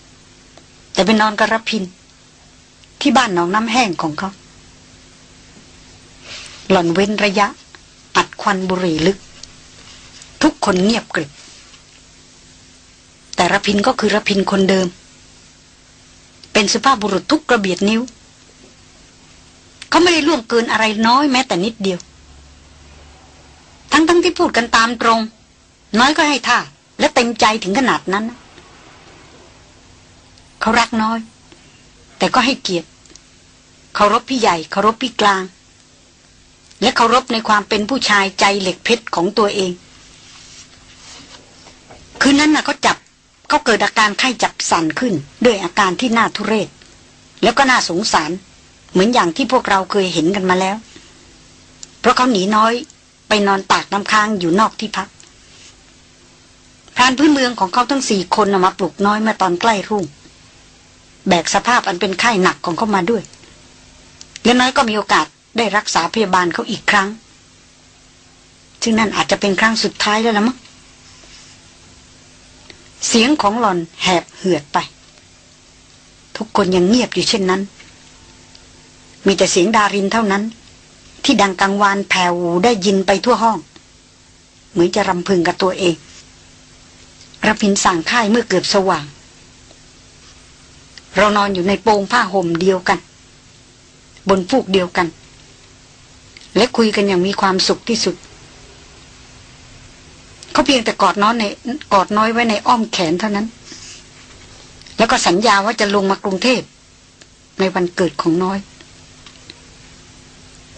แต่ไปนอนกับรพิน ที่บ้านหนองน้ำแห้งของเขา หล่อนเว้นระยะอัดควันบุหรี่ลึก ทุกคนเงียบกริบ แต่ระพินก็คือระพินคนเดิม เป็นสุภาพบุรุษทุกกระเบียดนิ้ว เขาไม่ได้ล่วงเกินอะไรน้อยแม้แต่นิดเดียว ทั้งๆทที่พูดกันตามตรง น้อยก็ให้ท่า และเต็มใจถึงขนาดนั้น เขารักน้อย แต่ก็ให้เกียรติเคารพพี่ใหญ่เคารพพี่กลาง และเคารพในความเป็นผู้ชายใจเหล็กเพชรของตัวเอง คืนนั้นน่ะเขาจับเขาเกิดอาการไข้จับสั่นขึ้น ด้วยอาการที่น่าทุเรศ แล้วก็น่าสงสาร เหมือนอย่างที่พวกเราเคยเห็นกันมาแล้ว เพราะเขาหนีน้อยไปนอนตากน้ำค้างอยู่นอกที่พักพรานพื้นเมืองของเขาทั้งสี่คนมาปลุกน้อยเมื่อตอนใกล้รุ่ง แบกสภาพอันเป็นไข้หนักของเขามาด้วย และน้อยก็มีโอกาส ได้รักษาพยาบาลเขาอีกครั้ง ซึ่งนั่นอาจจะเป็นครั้งสุดท้ายแล้วละมั้งเสียงของหลอนแหบเหือดไป ทุกคนยังเงียบอยู่เช่นนั้น มีแต่เสียงดารินเท่านั้น ที่ดังกังวานแผ่วได้ยินไปทั่วห้อง เหมือนจะรำพึงกับตัวเองรับพินสั่งค่ายเมื่อเกือบสว่าง เรานอนอยู่ในโปงผ้าห่มเดียวกัน บนฟูกเดียวกัน และคุยกันอย่างมีความสุขที่สุด เขาเพียงแต่กอดน้อยในกอดน้อยไว้ในอ้อมแขนเท่านั้น แล้วก็สัญญาว่าจะลงมากรุงเทพ ในวันเกิดของน้อย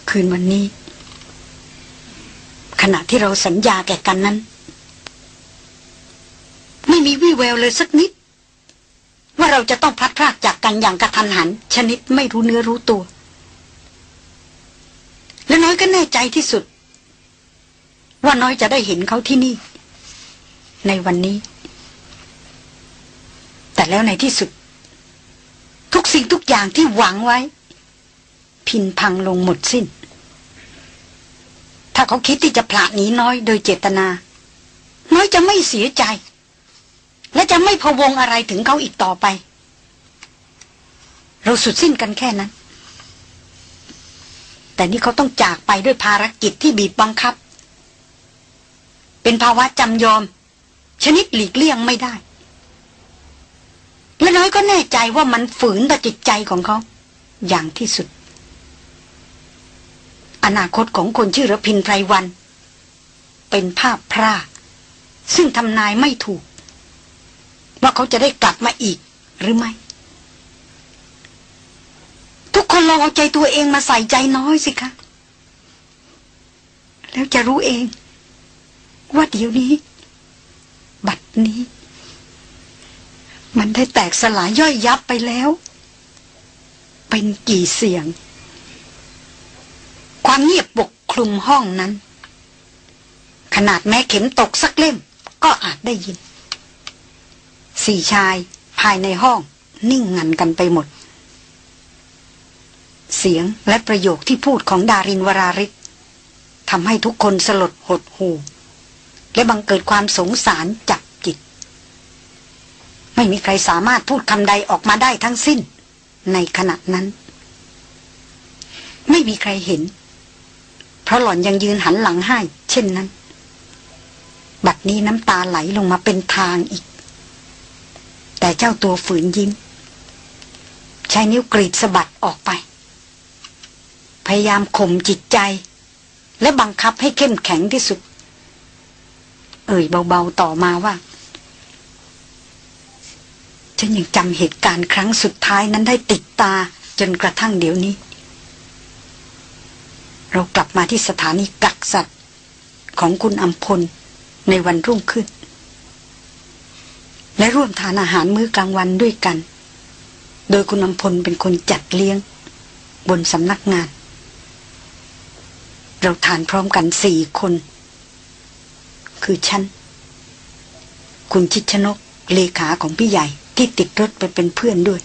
คืนวันนี้ ขณะที่เราสัญญาแก่กันนั้น ไม่มีวี่แววเลยสักนิด ว่าเราจะต้องพัดพรากจากกันอย่างกระทันหัน ชนิดไม่รู้เนื้อรู้ตัว และน้อยก็แน่ใจที่สุด ว่าน้อยจะได้เห็นเขาที่นี่ ในวันนี้ แต่แล้วในที่สุด ทุกสิ่งทุกอย่างที่หวังไว้ พินพังลงหมดสิน้น ถ้าเขาคิดที่จะผลาหนีน้อยโดยเจตนา น้อยจะไม่เสียใจ และจะไม่พะวงอะไรถึงเขาอีกต่อไป เราสุดสิ้นกันแค่นั้น แต่นี่เขาต้องจากไปด้วยภารกิจที่บีบบังคับ เป็นภาวะจำยอม ชนิดหลีกเลี่ยงไม่ได้และน้อยก็แน่ใจว่ามันฝืนต่อจิตใจของเขา อย่างที่สุด อนาคตของคนชื่อรพินไพรวัน เป็นภาพพร่าซึ่งทำนายไม่ถูก ว่าเขาจะได้กลับมาอีกหรือไม่ ทุกคนลองเอาใจตัวเองมาใส่ใจน้อยสิคะ แล้วจะรู้เอง ว่าเดี๋ยวนี้ บัดนี้ มันได้แตกสลายย่อยยับไปแล้ว เป็นกี่เสียง ความเงียบปกคลุมห้องนั้น ขนาดแม้เข็มตกสักเล่ม ก็อาจได้ยิน สี่ชายภายในห้อง นิ่งงันกันไปหมด เสียงและประโยคที่พูดของดารินวราริศทำให้ทุกคนสลดหดหูและบังเกิดความสงสารจับจิต ไม่มีใครสามารถพูดคำใดออกมาได้ทั้งสิ้น ในขณะนั้น ไม่มีใครเห็น เพราะหล่อนยังยืนหันหลังให้เช่นนั้น บัดนี้น้ำตาไหลลงมาเป็นทางอีก แต่เจ้าตัวฝืนยิ้ม ใช้นิ้วกรีดสะบัดออกไป พยายามข่มจิตใจ และบังคับให้เข้มแข็งที่สุด เอ่ยเบาๆต่อมาว่า ฉันยังจำเหตุการณ์ครั้งสุดท้ายนั้นได้ติดตาจนกระทั่งเดี๋ยวนี้ เรากลับมาที่สถานีกักสัตว์ของคุณอัมพลในวันรุ่งขึ้น และร่วมทานอาหารมื้อกลางวันด้วยกัน โดยคุณอัมพลเป็นคนจัดเลี้ยง บนสำนักงาน เราทานพร้อมกันสี่คน คือฉัน คุณชิดชนก เลขาของพี่ใหญ่ที่ติดรถไปเป็นเพื่อนด้วย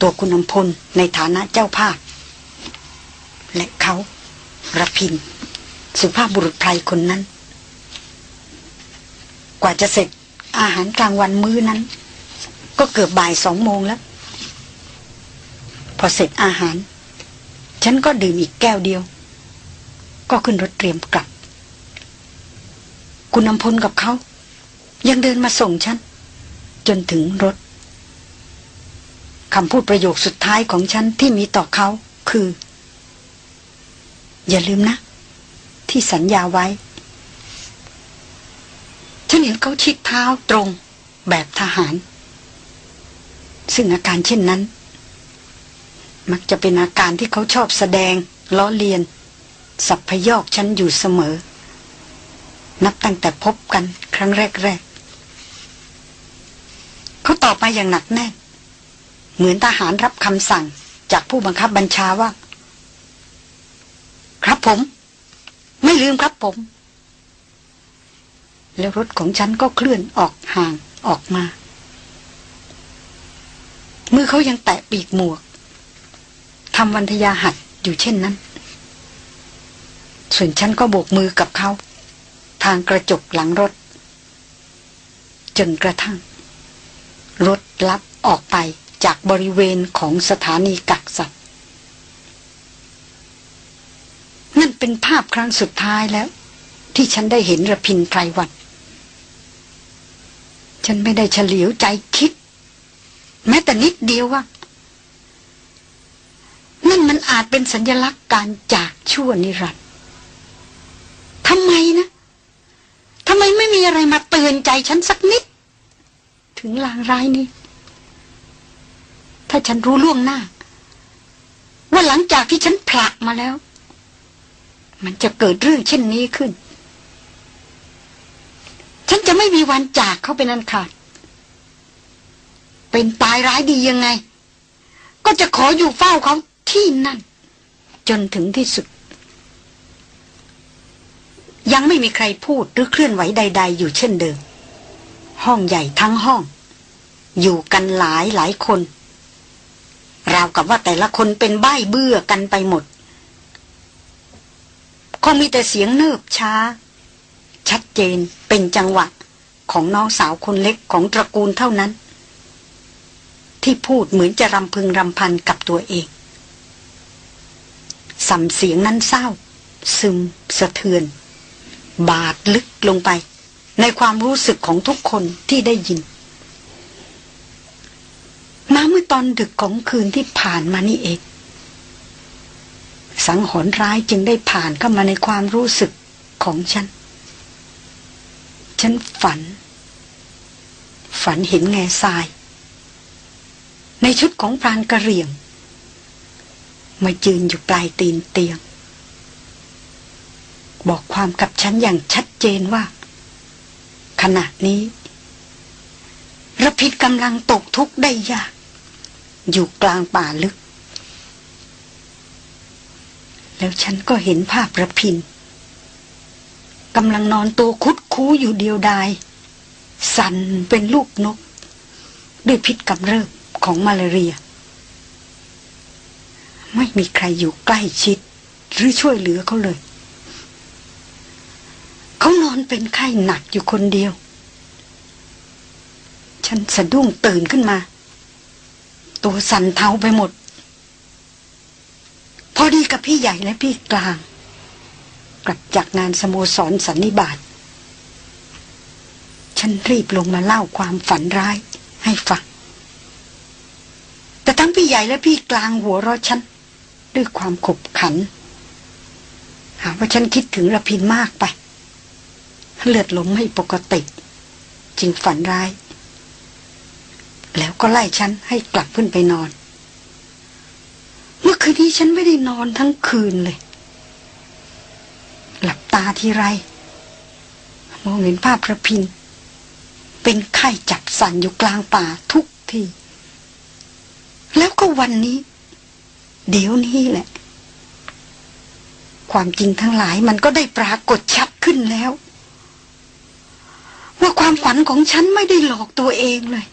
ตัวคุณอัมพลในฐานะเจ้าภาพ และเขาระพิน สุภาพบุรุษไพรคนนั้น กว่าจะเสร็จอาหารกลางวันมื้อนั้น ก็เกือบบ่ายสองโมงแล้ว พอเสร็จอาหาร ฉันก็ดื่มอีกแก้วเดียว ก็ขึ้นรถเตรียมกลับ คุณนำพลกับเขา ยังเดินมาส่งฉัน จนถึงรถคำพูดประโยคสุดท้ายของฉันที่มีต่อเขาคือ อย่าลืมนะ ที่สัญญาไว้ ฉันเห็นเขาชิดเท้าตรงแบบทหาร ซึ่งอาการเช่นนั้น มักจะเป็นอาการที่เขาชอบแสดง ล้อเลียน สับพยอกฉันอยู่เสมอ นับตั้งแต่พบกันครั้งแรกๆเขาตอบมาอย่างหนักแน่นเหมือนทหารรับคำสั่งจากผู้บังคับบัญชาว่า ครับผม ไม่ลืมครับผม แล้วรถของฉันก็เคลื่อนออกห่างออกมามือเขายังแตะปีกหมวก ทำวันทยาหัดอยู่เช่นนั้น ส่วนฉันก็โบกมือกับเขา ทางกระจกหลังรถ จนกระทั่ง รถลับออกไปจากบริเวณของสถานีกักสัตว์ นั่นเป็นภาพครั้งสุดท้ายแล้ว ที่ฉันได้เห็นระพินไพรวัน ฉันไม่ได้เฉลียวใจคิด แม้แต่นิดเดียวว่า นั่นมันอาจเป็นสัญลักษณ์การจากชั่วนิรันดร์ทำไมนะทำไมไม่มีอะไรมาเตือนใจฉันสักนิด ถึงลางร้ายนี้ ถ้าฉันรู้ล่วงหน้า ว่าหลังจากที่ฉันผลักมาแล้ว มันจะเกิดเรื่องเช่นนี้ขึ้น ฉันจะไม่มีวันจากเขาเป็นอันขาด เป็นตายร้ายดียังไง ก็จะขออยู่เฝ้าเขา ที่นั่น จนถึงที่สุด ยังไม่มีใครพูดหรือเคลื่อนไหวใด ๆ อยู่เช่นเดิม ห้องใหญ่ทั้งห้อง อยู่กันหลายหลายคน ราวกับว่าแต่ละคนเป็นใบ้เบื่อกันไปหมดคงมีแต่เสียงเนิบช้า ชัดเจนเป็นจังหวะของน้องสาวคนเล็กของตระกูลเท่านั้น ที่พูดเหมือนจะรำพึงรำพันกับตัวเอง สัมเสียงนั้นเศร้า ซึม สะเทือน บาดลึกลงไป ในความรู้สึกของทุกคนที่ได้ยิน มาเมื่อตอนดึกของคืนที่ผ่านมานี่เอง สังหรณ์ร้ายจึงได้ผ่านเข้ามาในความรู้สึกของฉัน ฉันฝัน ฝันเห็นแง่ทราย ในชุดของพรานกระเรียง มายืนอยู่ปลายตีนเตียง บอกความกับฉันอย่างชัดเจนว่า ขณะนี้ระพิดกำลังตกทุกข์ได้ยาก อยู่กลางป่าลึก แล้วฉันก็เห็นภาพระพินกำลังนอนตัวคุดคู้อยู่เดียวดาย สั่นเป็นลูกนก ด้วยพิษกำเริบของมาลาเรีย ไม่มีใครอยู่ใกล้ชิด หรือช่วยเหลือเขาเลย เขานอนเป็นไข้หนักอยู่คนเดียว ฉันสะดุ้งตื่นขึ้นมา ตัวสั่นเทาไปหมด พอดีกับพี่ใหญ่และพี่กลาง กลับจากงานสโมสรสันนิบาตฉันรีบลงมาเล่าความฝันร้ายให้ฟังแต่ทั้งพี่ใหญ่และพี่กลางหัวเราะฉัน ด้วยความขบขัน หาว่าฉันคิดถึงระพินมากไป เลือดลมไม่ปกติ จึงฝันร้าย แล้วก็ไล่ฉันให้กลับขึ้นไปนอน เมื่อคืนนี้ฉันไม่ได้นอนทั้งคืนเลย หลับตาทีไร มองเห็นภาพพระพิน เป็นไข้จับสันอยู่กลางป่าทุกที แล้วก็วันนี้ เดี๋ยวนี้แหละ ความจริงทั้งหลายมันก็ได้ปรากฏชัดขึ้นแล้ว ว่าความฝันของฉันไม่ได้หลอกตัวเองเลย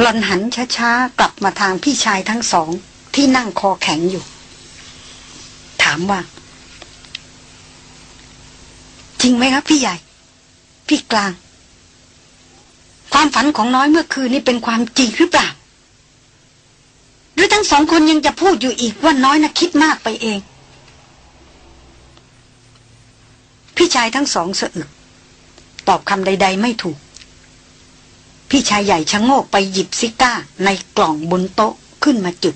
หลอนหันช้าๆ กลับมาทางพี่ชายทั้งสอง ที่นั่งคอแข็งอยู่ ถามว่า จริงไหมครับพี่ใหญ่ พี่กลาง ความฝันของน้อยเมื่อคืนนี้เป็นความจริงหรือเปล่า หรือทั้งสองคนยังจะพูดอยู่อีกว่าน้อยนะคิดมากไปเอง พี่ชายทั้งสองสะอึก ตอบคำใด ๆ ไม่ถูก พี่ชายใหญ่ชะโงกไปหยิบซิก้าในกล่องบนโต๊ะขึ้นมาจุด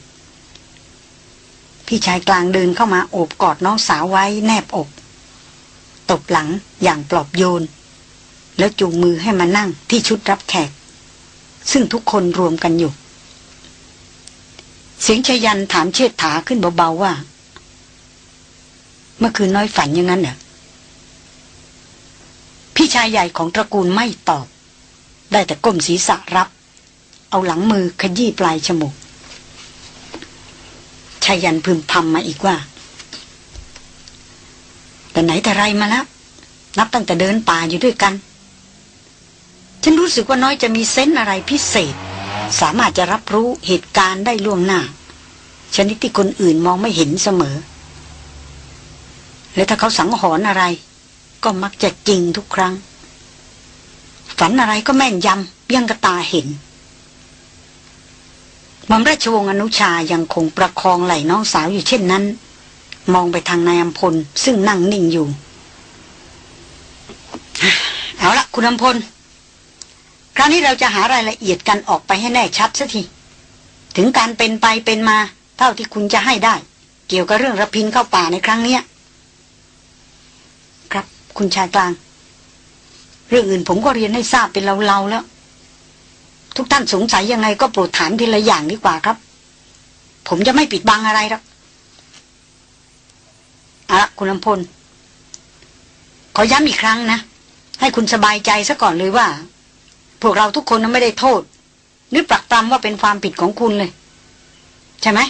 พี่ชายกลางเดินเข้ามาโอบกอดน้องสาวไว้แนบอก ตบหลังอย่างปลอบโยน แล้วจูงมือให้มานั่งที่ชุดรับแขก ซึ่งทุกคนรวมกันอยู่ เสียงชยันถามเชิดถาขึ้นเบาๆว่า เมื่อคืนน้อยฝันอย่างนั้นเหรอพี่ชายใหญ่ของตระกูลไม่ตอบ ได้แต่ก้มศีรษะรับ เอาหลังมือขยี้ปลายฉมูกชายันพึมพำมาอีกว่า แต่ไหนแต่ไรมาแล้ว นับตั้งแต่เดินป่าอยู่ด้วยกัน ฉันรู้สึกว่าน้อยจะมีเซนอะไรพิเศษ สามารถจะรับรู้เหตุการณ์ได้ล่วงหน้า ชนิดที่คนอื่นมองไม่เห็นเสมอ และถ้าเขาสังหรณ์อะไร ก็มักจะจริงทุกครั้ง ฝันอะไรก็แม่นยำยังกระตาเห็นมอมราชวงศ์อนุชายังคงประคองไหล่น้องสาวอยู่เช่นนั้น มองไปทางนายอัมพลซึ่งนั่งนิ่งอยู่ เอาละคุณอัมพล คราวนี้เราจะหารายละเอียดกันออกไปให้แน่ชัดสักที ถึงการเป็นไปเป็นมา เท่าที่คุณจะให้ได้ เกี่ยวกับเรื่องระพินเข้าป่าในครั้งนี้ครับคุณชายกลาง เรื่องอื่นผมก็เรียนให้ทราบเป็นเล่าๆแล้ว ทุกท่านสงสัยยังไงก็โปรดถามทีละอย่างดีกว่าครับ ผมจะไม่ปิดบังอะไรหรอกอะคุณลำพลขอย้ำอีกครั้งนะ ให้คุณสบายใจซะก่อนเลยว่า พวกเราทุกคนนั้นไม่ได้โทษ หรือปรักปรำว่าเป็นความผิดของคุณเลย ใช่ไหม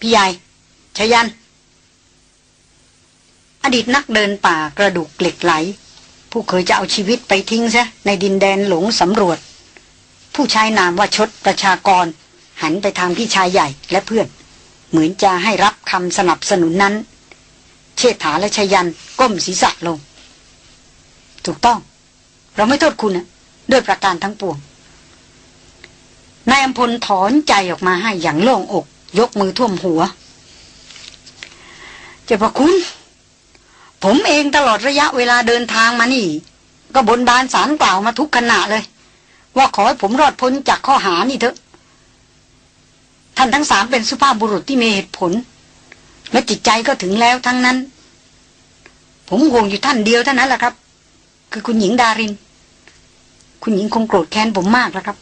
พี่ใหญ่ชยัน อดีตนักเดินป่ากระดูกเหล็กไหล ผู้เคยจะเอาชีวิตไปทิ้งซะในดินแดนหลงสำรวจ ผู้ชายนามว่าชดประชากร หันไปทางพี่ชายใหญ่และเพื่อน เหมือนจะให้รับคำสนับสนุนนั้น เชษฐาและชยันก้มศีรษะลง ถูกต้อง เราไม่โทษคุณนะ ด้วยประการทั้งปวงนายอำพลถอนใจออกมาให้อย่างโล่งอก ยกมือท่วมหัว เจ้าพระคุณ ผมเองตลอดระยะเวลาเดินทางมานี่ ก็บนบานสารกล่าวมาทุกขณะเลย ว่าขอให้ผมรอดพ้นจากข้อหานี่เถอะ ท่านทั้งสามเป็นสุภาพบุรุษที่มีเหตุผล และจิตใจก็ถึงแล้วทั้งนั้น ผมห่วงอยู่ท่านเดียวเท่านั้นแหละครับ คือคุณหญิงดาริน คุณหญิงคงโกรธแค้นผมมากแล้วครับ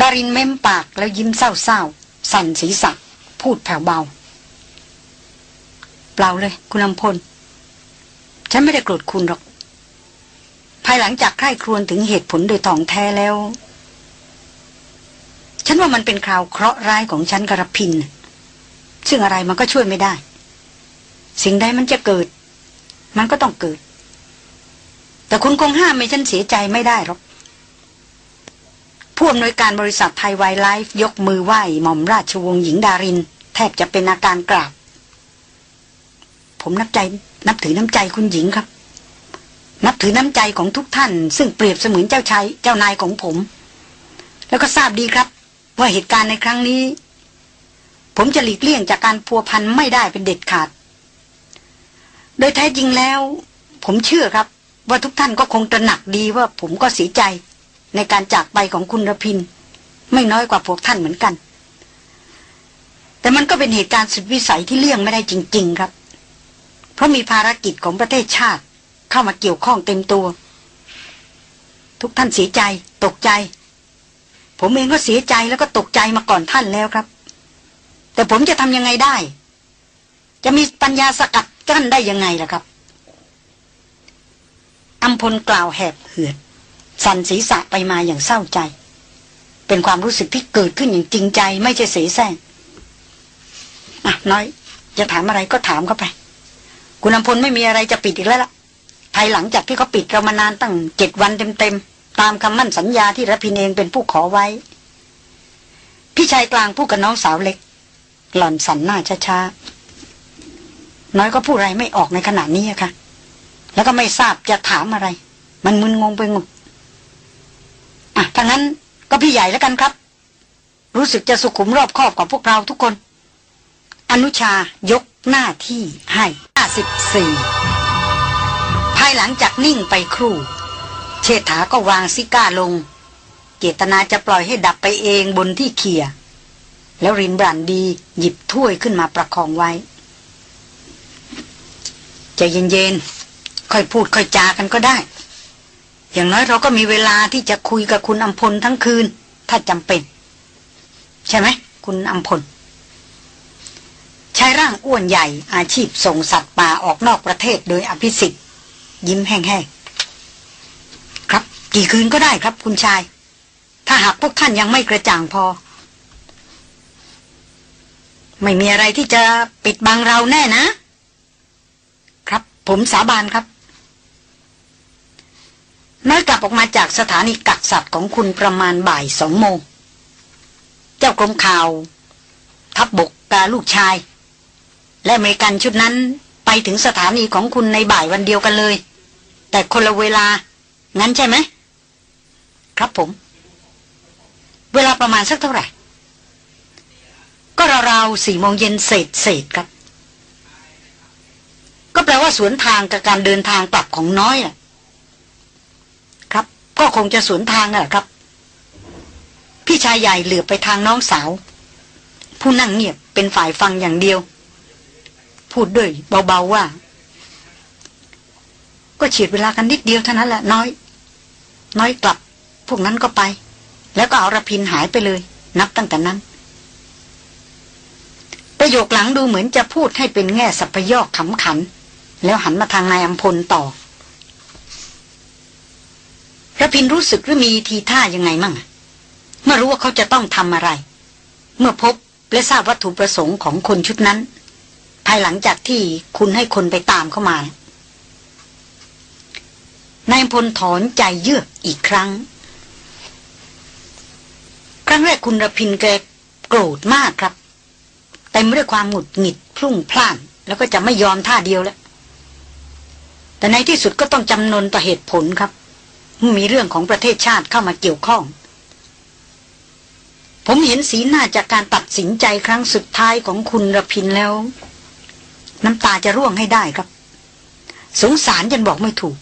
ดารินเม้มปากแล้วยิ้มเศร้าๆ สั่นศีรษะ พูดแผ่วเบา เปล่าเลย คุณลำพล ฉันไม่ได้โกรธคุณหรอก ภายหลังจากใคร่ครวญถึงเหตุผลโดยท่องแท้แล้ว ฉันว่ามันเป็นคราวเคราะห์ร้ายของฉันกระพิน ซึ่งอะไรมันก็ช่วยไม่ได้ สิ่งใดมันจะเกิด มันก็ต้องเกิด แต่คุณคงห้ามไม่ฉันเสียใจไม่ได้หรอกผู้อำนวยการบริษัทไทยไวไลฟ์ยกมือไหว้หม่อมราชวงศ์หญิงดาริน แทบจะเป็นอาการกราบ ผมนับใจนับถือน้ำใจคุณหญิงครับ นับถือน้ำใจของทุกท่าน ซึ่งเปรียบเสมือนเจ้าชายเจ้านายของผม แล้วก็ทราบดีครับ ว่าเหตุการณ์ในครั้งนี้ ผมจะหลีกเลี่ยงจากการพัวพันไม่ได้เป็นเด็ดขาด โดยแท้จริงแล้ว ผมเชื่อครับ ว่าทุกท่านก็คงตระหนักดีว่าผมก็เสียใจ ในการจากไปของคุณรพิน ไม่น้อยกว่าพวกท่านเหมือนกัน แต่มันก็เป็นเหตุการณ์สุดวิสัยที่เลี่ยงไม่ได้จริง ๆ ครับ เพราะมีภารกิจของประเทศชาติเข้ามาเกี่ยวข้องเต็มตัว ทุกท่านเสียใจ ตกใจ ผมเองก็เสียใจแล้วก็ตกใจมาก่อนท่านแล้วครับ แต่ผมจะทำยังไงได้ จะมีปัญญาสกัดกั้นได้ยังไงล่ะครับ อัมพลกล่าวแหบเหือด สั่นศีรษะไปมาอย่างเศร้าใจ เป็นความรู้สึกที่เกิดขึ้นอย่างจริงใจไม่ใช่เสแสร้งอะน้อย จะถามอะไรก็ถามเข้าไป คุณอำพลไม่มีอะไรจะปิดอีกแล้วล่ะภายหลังจากที่เขาปิดเรามานานตั้งเจ็ดวันเต็มๆตามคำมั่นสัญญาที่รพินเองเป็นผู้ขอไว้ พี่ชายกลางพูดกับน้องสาวเล็ก หล่อนสันหน้าช้าๆน้อยก็พูดอะไรไม่ออกในขณะนี้อะค่ะ แล้วก็ไม่ทราบจะถามอะไร มันมึนงงไปงมอะถ้างั้นก็พี่ใหญ่แล้วกันครับ รู้สึกจะสุขุมรอบคอบกว่าพวกเราทุกคน อนุชายกหน้าที่ให้54ภายหลังจากนิ่งไปครู่ เชษฐาก็วางซิก้าลง เจตนาจะปล่อยให้ดับไปเองบนที่เขียแล้วรินบรันดีหยิบถ้วยขึ้นมาประคองไว้ ใจเย็นๆ ค่อยพูดค่อยจากันก็ได้ อย่างน้อยเราก็มีเวลาที่จะคุยกับคุณอัมพลทั้งคืน ถ้าจำเป็น ใช่ไหม คุณอัมพลชายร่างอ้วนใหญ่อาชีพส่งสัตว์ป่าออกนอกประเทศโดยอภิสิทธิ์ ยิ้มแห้งๆ ครับ กี่คืนก็ได้ครับคุณชาย ถ้าหากพวกท่านยังไม่กระจ่างพอ ไม่มีอะไรที่จะปิดบังเราแน่นะ ครับผมสาบานครับ น้อยกลับออกมาจากสถานีกักสัตว์ของคุณประมาณบ่ายสองโมง เจ้ากรมข่าว ทัพบบกกาลูกชาย และอเมริกันชุดนั้นไปถึงสถานีของคุณในบ่ายวันเดียวกันเลย แต่คนละเวลา งั้นใช่ไหม ครับผม เวลาประมาณสักเท่าไหร่ ก็ราวๆสี่โมงเย็นเศษเศษครับ ก็แปลว่าสวนทางกับการเดินทางกลับของน้อยอะ ก็คงจะสวนทางน่ะครับ พี่ชายใหญ่เหลือไปทางน้องสาว ผู้นั่งเงียบเป็นฝ่ายฟังอย่างเดียว พูดด้วยเบาๆว่า ก็เฉียดเวลากันนิดเดียวเท่านั้นแหละน้อย น้อยกลับ พวกนั้นก็ไป แล้วก็เอาระพินหายไปเลย นับตั้งแต่นั้น ประโยคหลังดูเหมือนจะพูดให้เป็นแง่สัพยอกขำขัน แล้วหันมาทางนายอัมพลต่อ ระพินรู้สึกหรือมีทีท่ายังไงมั่งเมื่อรู้ว่าเขาจะต้องทำอะไร เมื่อพบและทราบวัตถุประสงค์ของคนชุดนั้น ภายหลังจากที่คุณให้คนไปตามเข้ามานายพลถอนใจเยือกอีกครั้ง ครั้งแรกคุณระพินแกโกรธมากครับเต็มด้วยความหงุดหงิดพลุ่งพล่าน แล้วก็จะไม่ยอมท่าเดียวแล้วแต่ในที่สุดก็ต้องจำนนต่อเหตุผลครับ มีเรื่องของประเทศชาติเข้ามาเกี่ยวข้อง ผมเห็นสีหน้าจากการตัดสินใจครั้งสุดท้ายของคุณระพินแล้ว น้ำตาจะร่วงให้ได้ครับ สงสารจนบอกไม่ถูก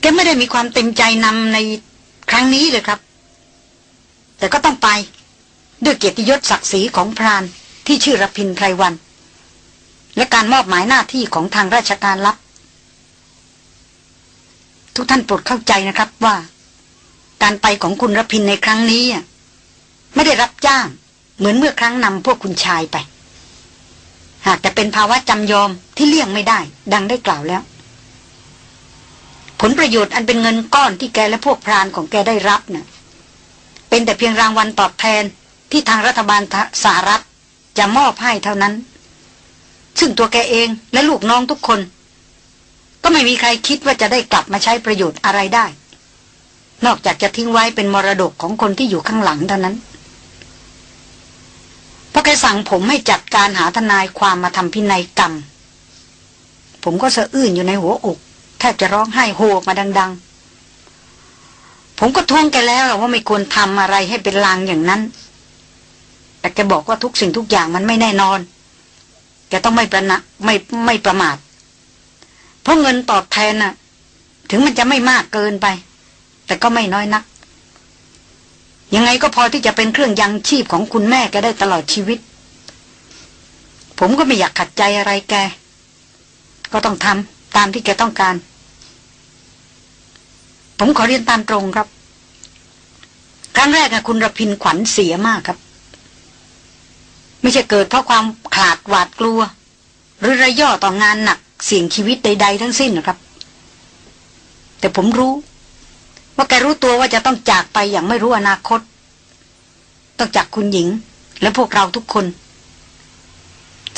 แกไม่ได้มีความเต็มใจนำในครั้งนี้เลยครับ แต่ก็ต้องไป ด้วยเกียรติยศศักดิ์ศรีของพรานที่ชื่อระพินไพรวัน และการมอบหมายหน้าที่ของทางราชการลับ ทุกท่านโปรดเข้าใจนะครับว่า การไปของคุณรพินในครั้งนี้ไม่ได้รับจ้าง เหมือนเมื่อครั้งนำพวกคุณชายไป หากแต่เป็นภาวะจำยอมที่เลี่ยงไม่ได้ ดังได้กล่าวแล้ว ผลประโยชน์อันเป็นเงินก้อนที่แกและพวกพรานของแกได้รับนะ่ะ เป็นแต่เพียงรางวัลตอบแทนที่ทางรัฐบาลสหรัฐจะมอบให้เท่านั้น ซึ่งตัวแกเองและลูกน้องทุกคน ก็ไม่มีใครคิดว่าจะได้กลับมาใช้ประโยชน์อะไรได้ นอกจากจะทิ้งไว้เป็นมรดกของคนที่อยู่ข้างหลังเท่านั้นพราะแกสั่งผมให้จัดการหาทนายความมาทำพินัยกรรม ผมก็สะอื้นอยู่ในหัวอก แทบจะร้องไห้โฮมาดัง ๆ ผมก็ทวงแกแล้วว่าไม่ควรทำอะไรให้เป็นลางอย่างนั้น แต่แกบอกว่าทุกสิ่งทุกอย่างมันไม่แน่นอน แกต้องไม่ประนะไม่ไม่ประมาท เพราะเงินตอบแทนน่ะ ถึงมันจะไม่มากเกินไป แต่ก็ไม่น้อยนัก ยังไงก็พอที่จะเป็นเครื่องยังชีพของคุณแม่แกได้ตลอดชีวิต ผมก็ไม่อยากขัดใจอะไรแก ก็ต้องทำตามที่แกต้องการ ผมขอเรียนตามตรงครับ ครั้งแรกคุณระพินขวัญเสียมากครับ ไม่ใช่เกิดเพราะความขาดหวาดกลัว หรือระย่อต่องานหนัก เสี่ยงชีวิตใด ๆ ทั้งสิ้นนะครับ แต่ผมรู้ ว่าแกรู้ตัวว่าจะต้องจากไปอย่างไม่รู้อนาคต ต้องจากคุณหญิง และพวกเราทุกคน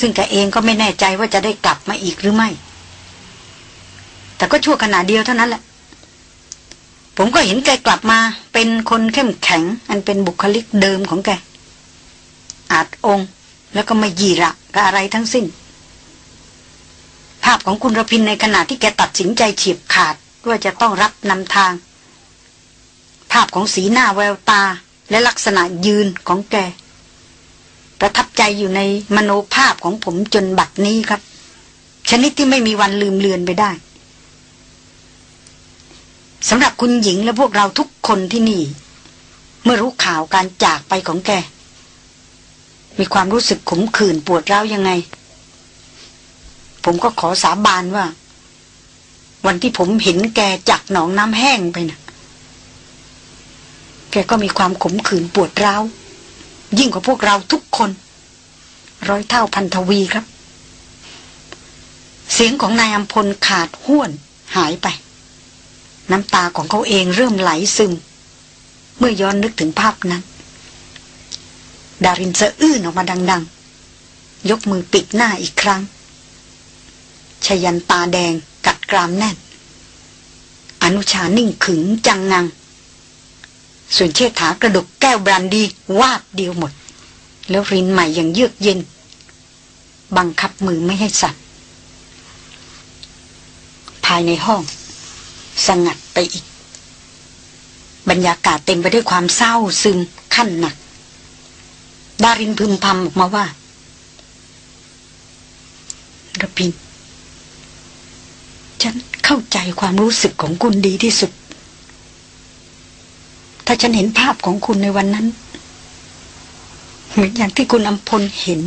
ซึ่งแกเองก็ไม่แน่ใจว่าจะได้กลับมาอีกหรือไม่ แต่ก็ชั่วขณะเดียวเท่านั้นแหละ ผมก็เห็นแกกลับมาเป็นคนเข้มแข็ง อันเป็นบุคลิกเดิมของแกอาจองค์แล้วก็ไม่ยีระกับอะไรทั้งสิ้น ภาพของคุณรพินในขณะที่แกตัดสินใจเฉียบขาดว่าจะต้องรับนำทาง ภาพของสีหน้าแววตาและลักษณะยืนของแก ประทับใจอยู่ในมโนภาพของผมจนบัดนี้ครับ ชนิดที่ไม่มีวันลืมเลือนไปได้สำหรับคุณหญิงและพวกเราทุกคนที่นี่ เมื่อรู้ข่าวการจากไปของแก มีความรู้สึกขมขื่นปวดร้าวยังไง ผมก็ขอสาบานว่า วันที่ผมเห็นแกจากหนองน้ำแห้งไปนะ่ะ แกก็มีความขมขื่นปวดร้าว ยิ่งกว่าพวกเราทุกคน ร้อยเท่าพันทวีครับ เสียงของนายอัมพลขาดห้วนหายไป น้ำตาของเขาเองเริ่มไหลซึม เมื่อย้อนนึกถึงภาพนั้น ดารินสะอื้นออกมาดัง ๆ ยกมือปิดหน้าอีกครั้ง ชยันตาแดงกัดกรามแน่น อนุชานิ่งขึงจังงัง ส่วนเชษฐากระดกแก้วบรันดีวาดเดียวหมด แล้วรินใหม่อย่างเยือกเย็น บังคับมือไม่ให้สั่นภายในห้อง สงัดไปอีก บรรยากาศเต็มไปด้วยความเศร้าซึมขั้นหนัก ดารินพึมพำออกมาว่าระพิน ฉันเข้าใจความรู้สึกของคุณดีที่สุด ถ้าฉันเห็นภาพของคุณในวันนั้น เหมือนอย่างที่คุณอำพลเห็น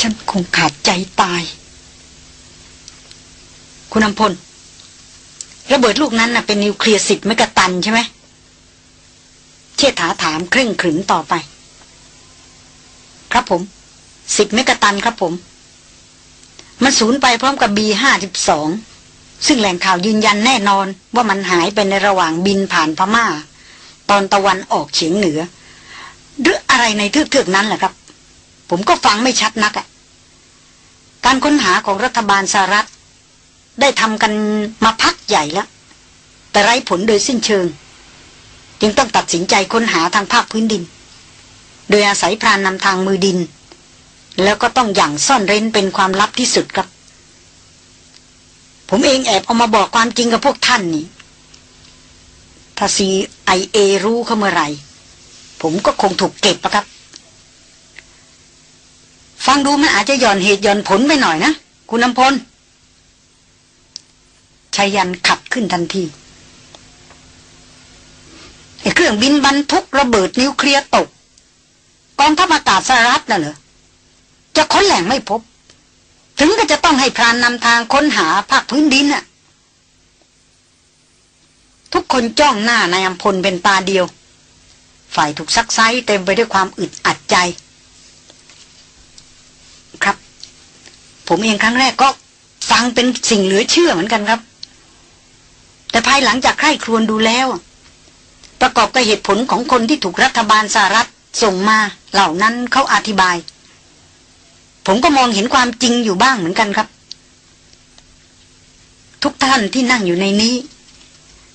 ฉันคงขาดใจตาย คุณอำพล ระเบิดลูกนั้นน่ะเป็นนิวเคลียร์สิบเมกะตันใช่ไหมเชษฐาถามเคร่งขรึมต่อไป ครับผม สิบเมกะตันครับผม มันสูญไปพร้อมกับบีห้าสิบสองซึ่งแหล่งข่าวยืนยันแน่นอนว่ามันหายไปในระหว่างบินผ่านพมา่า ตอนตะวันออกเฉียงเหนือ หรืออะไรในเทือกๆนั้นแหละครับ ผมก็ฟังไม่ชัดนักอะการค้นหาของรัฐบาลสหรัฐ ได้ทำกันมาพักใหญ่แล้ว แต่ไร้ผลโดยสิ้นเชิง จึงต้องตัดสินใจค้นหาทางภาคพื้นดิน โดยอาศัยพรานนำทางมือดิน แล้วก็ต้องอย่างซ่อนเร้นเป็นความลับที่สุดครับ ผมเองแอบเอามาบอกความจริงกับพวกท่านนี่ ถ้าซีไอเอรู้เข้าเมื่อไหร่ผมก็คงถูกเก็บปะครับ ฟังดูมันอาจจะย่อนเหตุย่อนผลไปหน่อยนะ คุณน้ำพลชายันขับขึ้นทันทีไอเครื่องบินบรรทุกระเบิดนิวเคลียร์ตก กองทัพอากาศสหรัฐน่ะเหรอ จะค้นแหล่งไม่พบ ถึงก็จะต้องให้พรานนำทางค้นหาภาคพื้นดินน่ะ ทุกคนจ้องหน้านายอัมพลเป็นตาเดียว ฝ่ายถูกซักไซเต็มไปด้วยความอึดอัดใจ ครับ ผมเองครั้งแรกก็ฟังเป็นสิ่งเหลือเชื่อเหมือนกันครับ แต่ภายหลังจากใคร่ครวญดูแล้ว ประกอบกับเหตุผลของคนที่ถูกรัฐบาลสหรัฐส่งมาเหล่านั้นเขาอธิบาย ผมก็มองเห็นความจริงอยู่บ้างเหมือนกันครับ ทุกท่านที่นั่งอยู่ในนี้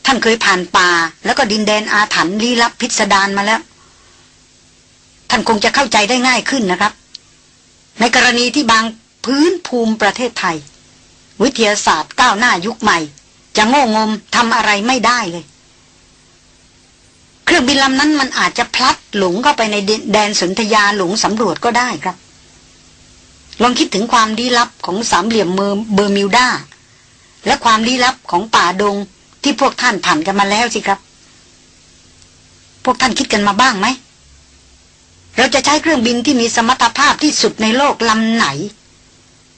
ท่านเคยผ่านป่า แล้วก็ดินแดนอาถรรพ์ลี้ลับพิสดารมาแล้ว ท่านคงจะเข้าใจได้ง่ายขึ้นนะครับ ในกรณีที่บางพื้นภูมิประเทศไทย วิทยาศาสตร์ก้าวหน้ายุคใหม่ จะโง่งมทำอะไรไม่ได้เลย เครื่องบินลำนั้นมันอาจจะพลัดหลงเข้าไปในแดนสนธยาหลงสำรวจก็ได้ครับ ลองคิดถึงความลี้ลับของสามเหลี่ยมเบอร์มิวดาและความลี้ลับของป่าดงที่พวกท่านผ่านกันมาแล้วสิครับ พวกท่านคิดกันมาบ้างไหม เราจะใช้เครื่องบินที่มีสมรรถภาพที่สุดในโลกลำไหน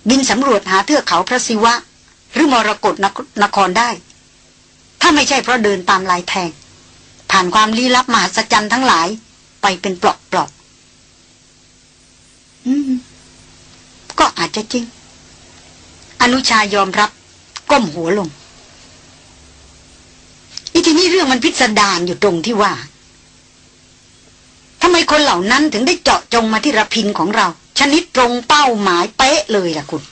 บินสำรวจหาเทือกเขาพระศิวะ หรือมรกตนครได้ ถ้าไม่ใช่เพราะเดินตามลายแทง ผ่านความลี้ลับมหัศจรรย์ทั้งหลายไปเป็นปลอกปลอก ก็อาจจะจริง อนุชายอมรับ ก้มหัวลงอีทีนี้เรื่องมันพิสดารอยู่ตรงที่ว่าทำไมคนเหล่านั้นถึงได้เจาะจงมาที่ระพินของเรา ชนิดตรงเป้าหมายเป๊ะเลยล่ะคุณ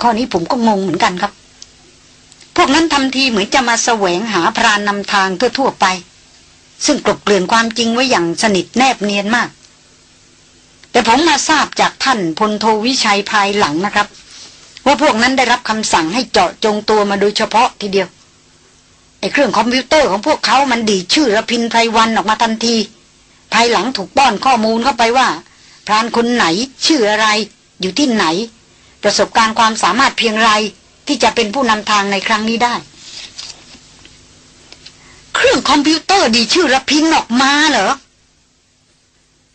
ข้อนี้ผมก็งงเหมือนกันครับ พวกนั้นทำทีเหมือนจะมาแสวงหาพรานนำทางทั่วๆไป ซึ่งกลบเกลื่อนความจริงไว้อย่างสนิทแนบเนียนมาก แต่ผมมาทราบจากท่านพลโทวิชัยภายหลังนะครับ ว่าพวกนั้นได้รับคำสั่งให้เจาะจงตัวมาโดยเฉพาะทีเดียวไอ้เครื่องคอมพิวเตอร์ของพวกเขามันดีชื่อระพินไพรวันออกมาทันที ภายหลังถูกป้อนข้อมูลเข้าไปว่า พรานคนไหนชื่ออะไร อยู่ที่ไหน ประสบการณ์ความสามารถเพียงไรที่จะเป็นผู้นำทางในครั้งนี้ได้ เครื่องคอมพิวเตอร์ดีชื่อระพินออกมาเหรอ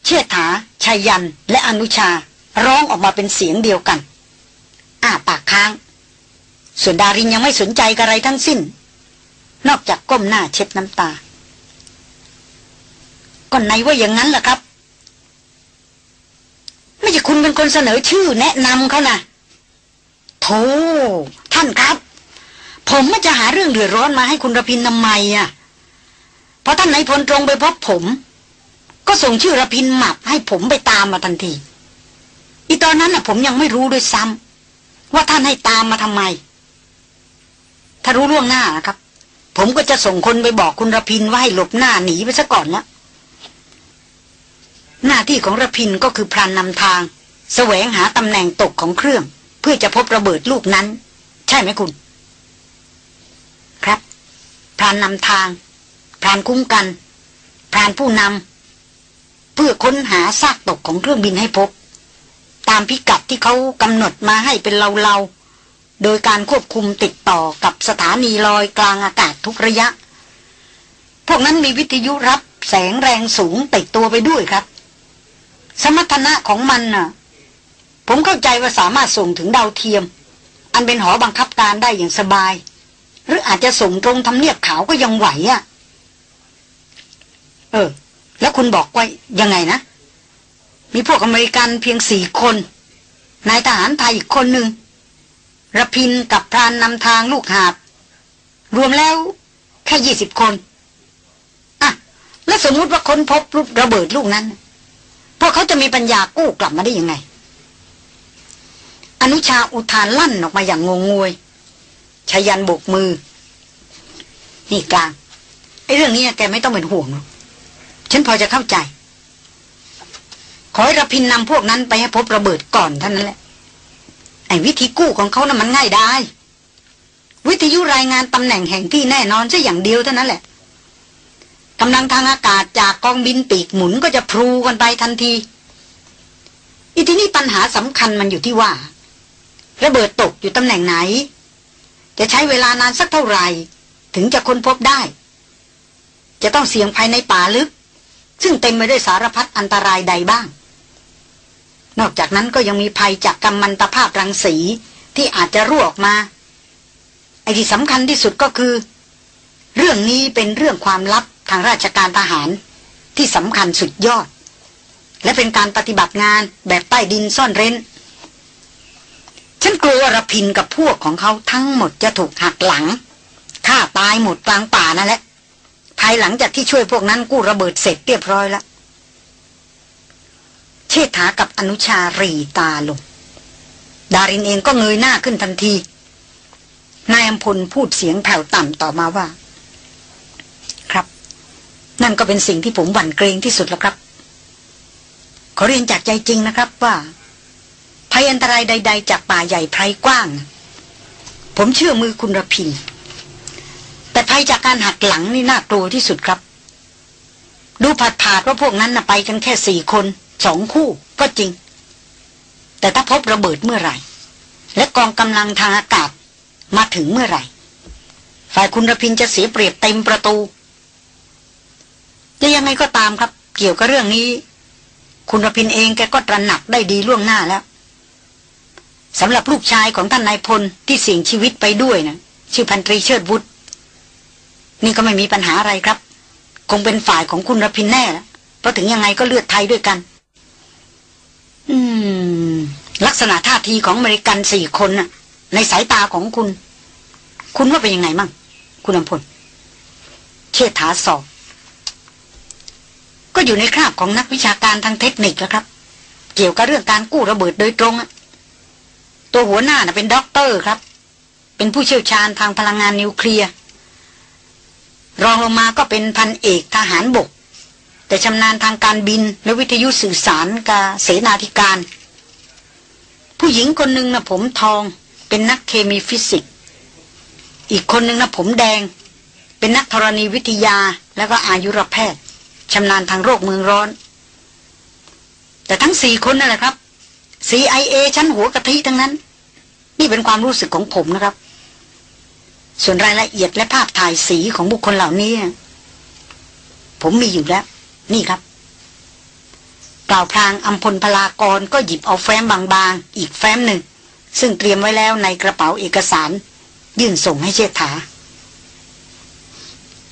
เชิดถาชายัน และอนุชา ร้องออกมาเป็นเสียงเดียวกัน อ้าปากค้าง ส่วนดารินยังไม่สนใจกับอะไรทั้งสิ้น นอกจากก้มหน้าเช็ดน้ำตาก็ไหนว่าอย่างนั้นล่ะครับ ไม่ใช่คุณเป็นคนเสนอชื่อแนะนำเขานะโธ่ท่านครับ ผมไม่จะหาเรื่องเดือดร้อนมาให้คุณระพินทำไมอะพอท่านนายพลตรงไปพบผม ก็ส่งชื่อระพินหมับให้ผมไปตามมาทันที อีตอนนั้นน่ะผมยังไม่รู้ด้วยซ้ำว่าท่านให้ตามมาทำไม ถ้ารู้ล่วงหน้านะครับ ผมก็จะส่งคนไปบอกคุณระพินว่าให้หลบหน้าหนีไปซะก่อนนะหน้าที่ของระพินก็คือพรานนำทางสแสวงหาตำแหน่งตกของเครื่อง เพื่อจะพบระเบิดลูกนั้น ใช่ไหมคุณ ครับพรานนำทางพรานคุ้มกันพรานผู้นำ เพื่อค้นหาซากตกของเครื่องบินให้พบ ตามพิกัดที่เขากำหนดมาให้เป็นเราๆ โดยการควบคุมติดต่อกับสถานีลอยกลางอากาศทุกระยะ พวกนั้นมีวิทยุรับแสงแรงสูงติดตัวไปด้วยครับ สมรรถนะของมันน่ะ ผมเข้าใจว่าสามารถส่งถึงดาวเทียม อันเป็นหอบังคับการได้อย่างสบาย หรืออาจจะส่งตรงทำเนียบขาวก็ยังไหวอะ่ะ เออ แล้วคุณบอกว่ายังไงนะ มีพวกอเมริกันเพียงสี่คน นายทหารไทยอีกคนหนึ่งระพินกับพรานนำทางลูกหาบ รวมแล้วแค่ยี่สิบคนอะแล้วสมมติว่าค้นพบรูประเบิดลูกนั้น พวกเขาจะมีปัญญากู้กลับมาได้ยังไง อนุชาอุทานลั่นออกมาอย่างงงงวยชายันโบกมือ นี่กลางไอ้เรื่องนี้แกไม่ต้องเป็นห่วงหรอก ฉันพอจะเข้าใจ ขอให้ระพินนำพวกนั้นไปให้พบระเบิดก่อนเท่านั้นแหละ ไอ้วิธีกู้ของเขานะ่ะมันง่ายได้ วิทยุรายงานตำแหน่งแห่งที่แน่นอนซะอย่างเดียวเท่านั้นแหละกำลังทางอากาศจากกองบินปีกหมุนก็จะพลูกันไปทันที อีทีนี้ปัญหาสำคัญมันอยู่ที่ว่า ระเบิดตกอยู่ตำแหน่งไหน จะใช้เวลานานสักเท่าไหร่ ถึงจะค้นพบได้ จะต้องเสี่ยงภายในป่าลึก ซึ่งเต็มไปด้วยสารพัดอันตรายใดบ้าง นอกจากนั้นก็ยังมีภัยจากกรรมันตภาพรังสีที่อาจจะรั่วออกมา ไอ้ที่สำคัญที่สุดก็คือ เรื่องนี้เป็นเรื่องความลับทางราชการทหารที่สำคัญสุดยอด และเป็นการปฏิบัติงานแบบใต้ดินซ่อนเร้น ฉันกลัวรพินกับพวกของเขาทั้งหมดจะถูกหักหลังฆ่าตายหมดกลางป่านั่นแหละ ภายหลังจากที่ช่วยพวกนั้นกู้ระเบิดเสร็จเรียบร้อยแล้วเชษฐากับอนุชารีตาลง ดารินเองก็เงยหน้าขึ้นทันที นายอำพลพูดเสียงแผ่วต่ำต่อมาว่า ครับ นั่นก็เป็นสิ่งที่ผมหวั่นเกรงที่สุดแล้วครับ ขอเรียนจากใจจริงนะครับว่าภัยอันตรายใด ๆ จากป่าใหญ่ไพรกว้าง ผมเชื่อมือคุณระพิน แต่ภัยจากการหักหลังนี่น่ากลัวที่สุดครับ ดูผาดผาดว่าพวกนั้นน่ะไปกันแค่สี่คนสองคู่ก็จริง แต่ถ้าพบระเบิดเมื่อไหร่ และกองกำลังทางอากาศมาถึงเมื่อไหร่ ฝ่ายคุณระพินจะเสียเปรียบเต็มประตู จะยังไงก็ตามครับ เกี่ยวกับเรื่องนี้ คุณระพินเองแกก็ตระหนักได้ดีล่วงหน้าแล้วสำหรับลูกชายของท่านนายพลที่เสี่ยงชีวิตไปด้วยนะชื่อพันตรีเชิดวุฒ นี่ก็ไม่มีปัญหาอะไรครับ คงเป็นฝ่ายของคุณรพินแน่แล้วเพราะถึงยังไงก็เลือดไทยด้วยกัน อืม ลักษณะท่าทีของอเมริกันสี่คนน่ะ ในสายตาของคุณ คุณว่าเป็นยังไงมั่ง คุณอำพลเชษฐาสอบ ก็อยู่ในคราบของนักวิชาการทางเทคนิคแล้วครับ เกี่ยวกับเรื่องการกู้ระเบิดโดยตรงตัวหัวหน้านะเป็นด็อกเตอร์ครับ เป็นผู้เชี่ยวชาญทางพลังงานนิวเคลียร์ รองลงมาก็เป็นพันเอกทหารบก แต่ชำนาญทางการบินและวิทยุสื่อสารกับเสนาธิการ ผู้หญิงคนหนึ่งนะผมทอง เป็นนักเคมีฟิสิกส์อีกคนหนึ่งนะผมแดง เป็นนักธรณีวิทยาแล้วก็อายุรแพทย์ชำนาญทางโรคเมืองร้อน แต่ทั้งสี่คนนั่นแหละครับ CIA ชั้นหัวกะทิทั้งนั้น นี่เป็นความรู้สึกของผมนะครับ ส่วนรายละเอียดและภาพถ่ายสีของบุคคลเหล่านี้ ผมมีอยู่แล้ว นี่ครับกล่าวพลางอัมพลพลากรก็หยิบเอาแฟ้มบางๆ อีกแฟ้มหนึ่ง ซึ่งเตรียมไว้แล้วในกระเป๋าเอกสาร ยื่นส่งให้เชษฐา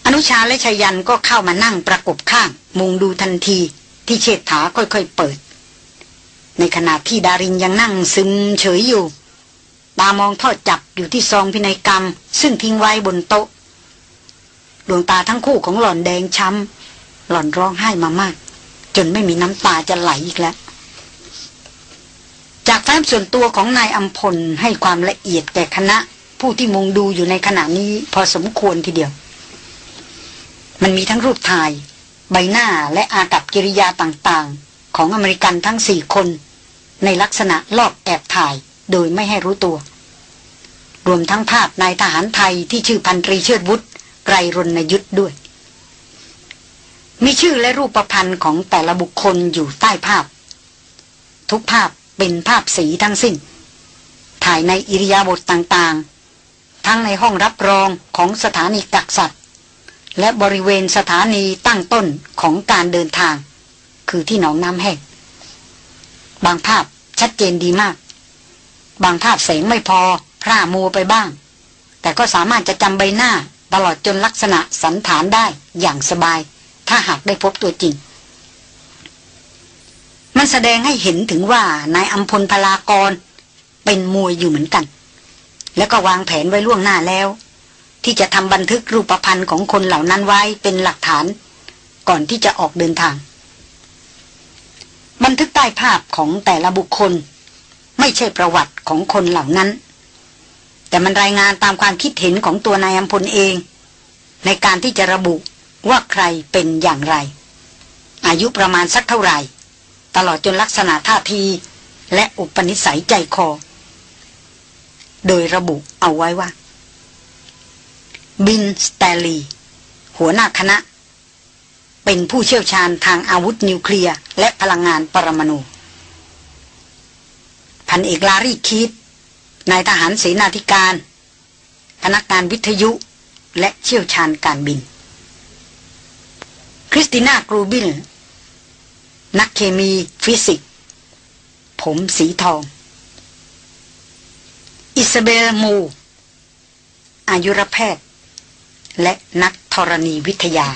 อนุชาและชยันก็เข้ามานั่งประกบข้าง มุงดูทันทีที่เชษฐาค่อยๆเปิด ในขณะที่ดารินยังนั่งซึมเฉยอยู่ ตามองทอดจับอยู่ที่ซองพินัยกรรม ซึ่งทิ้งไว้บนโต๊ะ ดวงตาทั้งคู่ของหล่อนแดงช้ำ หล่อนร้องไห้มามาก จนไม่มีน้ำตาจะไหลอีกแล้ว จากแฟ้มส่วนตัวของนายอัมพลให้ความละเอียดแก่คณะ ผู้ที่มุงดูอยู่ในขณะนี้พอสมควรทีเดียว มันมีทั้งรูปถ่าย ใบหน้าและอากับกิริยาต่างๆ ของอเมริกันทั้งสี่คน ในลักษณะลอบแอบถ่าย โดยไม่ให้รู้ตัว รวมทั้งภาพนายทหารไทยที่ชื่อพันตรีเชิดวุฒิไกรรณยุทธ์ด้วย มีชื่อและรูปประพันธ์ของแต่ละบุคคลอยู่ใต้ภาพ ทุกภาพเป็นภาพสีทั้งสิ้น ถ่ายในอิริยาบถต่างๆ ทั้งในห้องรับรองของสถานีกักสัตว์ และบริเวณสถานีตั้งต้นของการเดินทาง คือที่หนองน้ำแห้งบางภาพชัดเจนดีมาก บางภาพแสงไม่พอ พร่ามัวไปบ้าง แต่ก็สามารถจะจำใบหน้า ตลอดจนลักษณะสันฐานได้อย่างสบาย ถ้าหากได้พบตัวจริง มันแสดงให้เห็นถึงว่านายอัมพลพลากร เป็นมวยอยู่เหมือนกัน แล้วก็วางแผนไว้ล่วงหน้าแล้ว ที่จะทำบันทึกรูปพันธ์ของคนเหล่านั้นไว้เป็นหลักฐาน ก่อนที่จะออกเดินทางบันทึกใต้ภาพของแต่ละบุคคล ไม่ใช่ประวัติของคนเหล่านั้น แต่มันรายงานตามความคิดเห็นของตัวนายอัมพลเอง ในการที่จะระบุว่าใครเป็นอย่างไร อายุประมาณสักเท่าไหร่ ตลอดจนลักษณะท่าที และอุปนิสัยใจคอ โดยระบุเอาไว้ว่า บินสเตลี หัวหน้าคณะ เป็นผู้เชี่ยวชาญทางอาวุธนิวเคลียร์และพลังงานปรมาณู พันเอกลารีคิดนายทหารเสนาธิการ พนักงานวิทยุและเชี่ยวชาญการบิน คริสติน่ากรูบิล นักเคมีฟิสิกส์ ผมสีทอง อิสเบลมู อายุรแพทย์ และนักธรณีวิทยา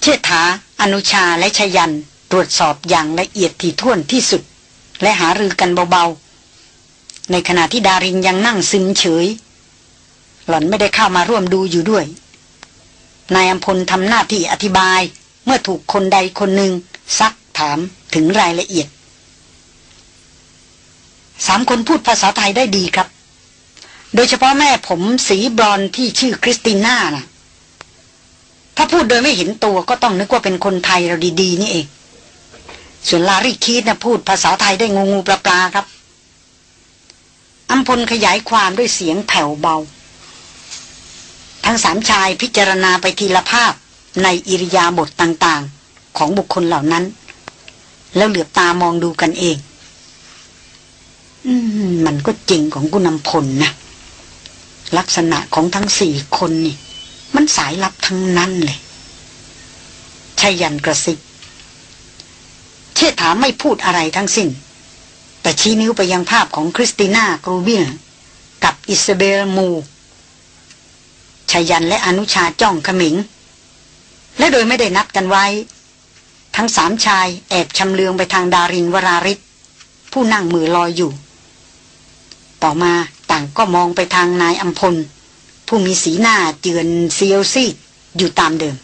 เชษฐา อนุชาและชยัน ตรวจสอบอย่างละเอียดถี่ถ้วนที่สุด และหารือกันเบาๆ ในขณะที่ดารินยังนั่งซึมเฉย หล่อนไม่ได้เข้ามาร่วมดูอยู่ด้วย นายอัมพลทำหน้าที่อธิบายเมื่อถูกคนใดคนหนึ่งซักถามถึงรายละเอียดสามคนพูดภาษาไทยได้ดีครับ โดยเฉพาะแม่ผมสีบรอนที่ชื่อคริสติน่านะ่ะถ้าพูดโดยไม่เห็นตัวก็ต้องนึกว่าเป็นคนไทยเราดี ๆ นี่เอง ส่วนลารีคีดนะพูดภาษาไทยได้งูงูปลาปลาครับอัมพลขยายความด้วยเสียงแผ่วเบา ทั้งสามชายพิจารณาไปทีละภาพในอิริยาบถต่างๆ ของบุคคลเหล่านั้น แล้วเหลือบตามองดูกันเอง อืม มันก็จริงของกุณำพลนะ ลักษณะของทั้งสี่คนนี่ มันสายลับทั้งนั้นเลยชายันกระซิบาไม่พูดอะไรทั้งสิ้น แต่ชี้นิ้วไปยังภาพของคริสติน่ากรูเบียกับอิสเบลมูชายันและอนุชาจ้องขมิง และโดยไม่ได้นัดกันไว้ ทั้งสามชายแอบชำเลืองไปทางดารินวราริศผู้นั่งมือลอยอยู่ ต่อมาต่างก็มองไปทางนายอัมพล ผู้มีสีหน้าเจือนเซียวซีดอยู่ตามเดิม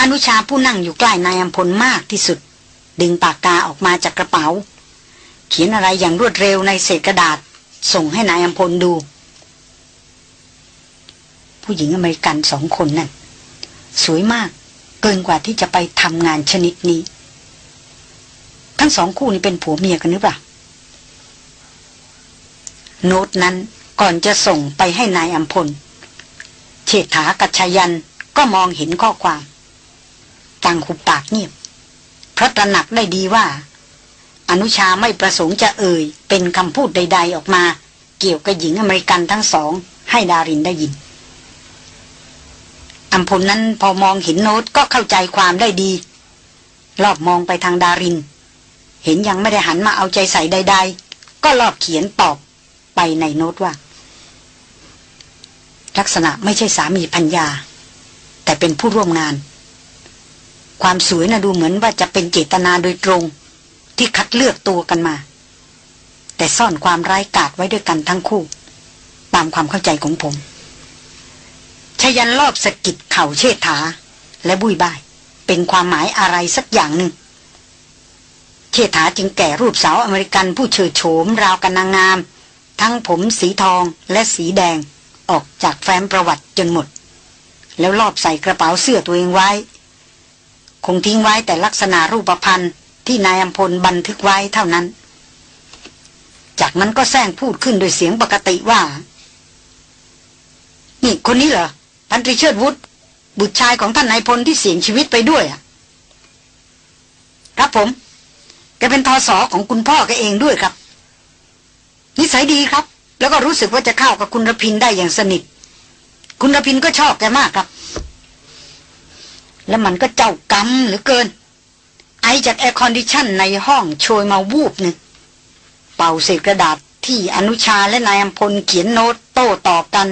อนุชาผู้นั่งอยู่ใกล้นายอัมพลมากที่สุด ดึงปากกาออกมาจากกระเป๋า เขียนอะไรอย่างรวดเร็วในเศษกระดาษ ส่งให้นายอัมพลดู ผู้หญิงอเมริกันสองคนนั่นสวยมากเกินกว่าที่จะไปทำงานชนิดนี้ ทั้งสองคู่นี้เป็นผัวเมียกันหรือเปล่าโน้ตนั้นก่อนจะส่งไปให้นายอัมพลเฉษฐากัชยันก็มองเห็นข้อความ ต่างหุบปากเงียบ เพราะตระหนักได้ดีว่า อนุชาไม่ประสงค์จะเอ่ย เป็นคำพูดใด ๆ ออกมา เกี่ยวกับหญิงอเมริกันทั้งสอง ให้ดารินได้ยินอัมพลนั้นพอมองเห็นโน้ตก็เข้าใจความได้ดี รอบมองไปทางดาริน เห็นยังไม่ได้หันมาเอาใจใส่ใด ๆ ก็รอบเขียนตอบไปในโน้ตว่า ลักษณะไม่ใช่สามีพัญญา แต่เป็นผู้ร่วมงาน ความสวยนะ่ะดูเหมือนว่าจะเป็นเจตนาโดยตรง ที่คัดเลือกตัวกันมา แต่ซ่อนความร้ายกาจไว้ด้วยกันทั้งคู่ ตามความเข้าใจของผมชยันรอบสกิดเข่าเชษฐาและบุยบาย เป็นความหมายอะไรสักอย่างหนึ่งเชษฐาจึงแก่รูปสาวอเมริกันผู้เฉิดโฉมราวกันนางงาม ทั้งผมสีทองและสีแดงออกจากแฟ้มประวัติจนหมด แล้วลอบใส่กระเป๋าเสื้อตัวเองไว้ คงทิ้งไว้แต่ลักษณะรูปพันธ์ที่นายอัมพลบันทึกไว้เท่านั้น จากนั้นก็แซงพูดขึ้นโดยเสียงปกติว่า นี่คนนี้เหรอพันตรีเชิดวุฒิบุตรชายของท่านนายพลที่เสียชีวิตไปด้วยอะครับผมแกเป็นทอสอของคุณพ่อแกเองด้วยครับ นิสัยดีครับ แล้วก็รู้สึกว่าจะเข้ากับคุณรพินได้อย่างสนิท คุณรพินทร์ก็ชอบแกมากครับ แล้วมันก็เจ้ากรรมเหลือเกิน ไอจาก air condition ในห้องโชยมาวูบหนึ่ง เป่าเศษกระดาษที่อนุชาและนายอัมพลเขียนโน้ตโต้ตอบกัน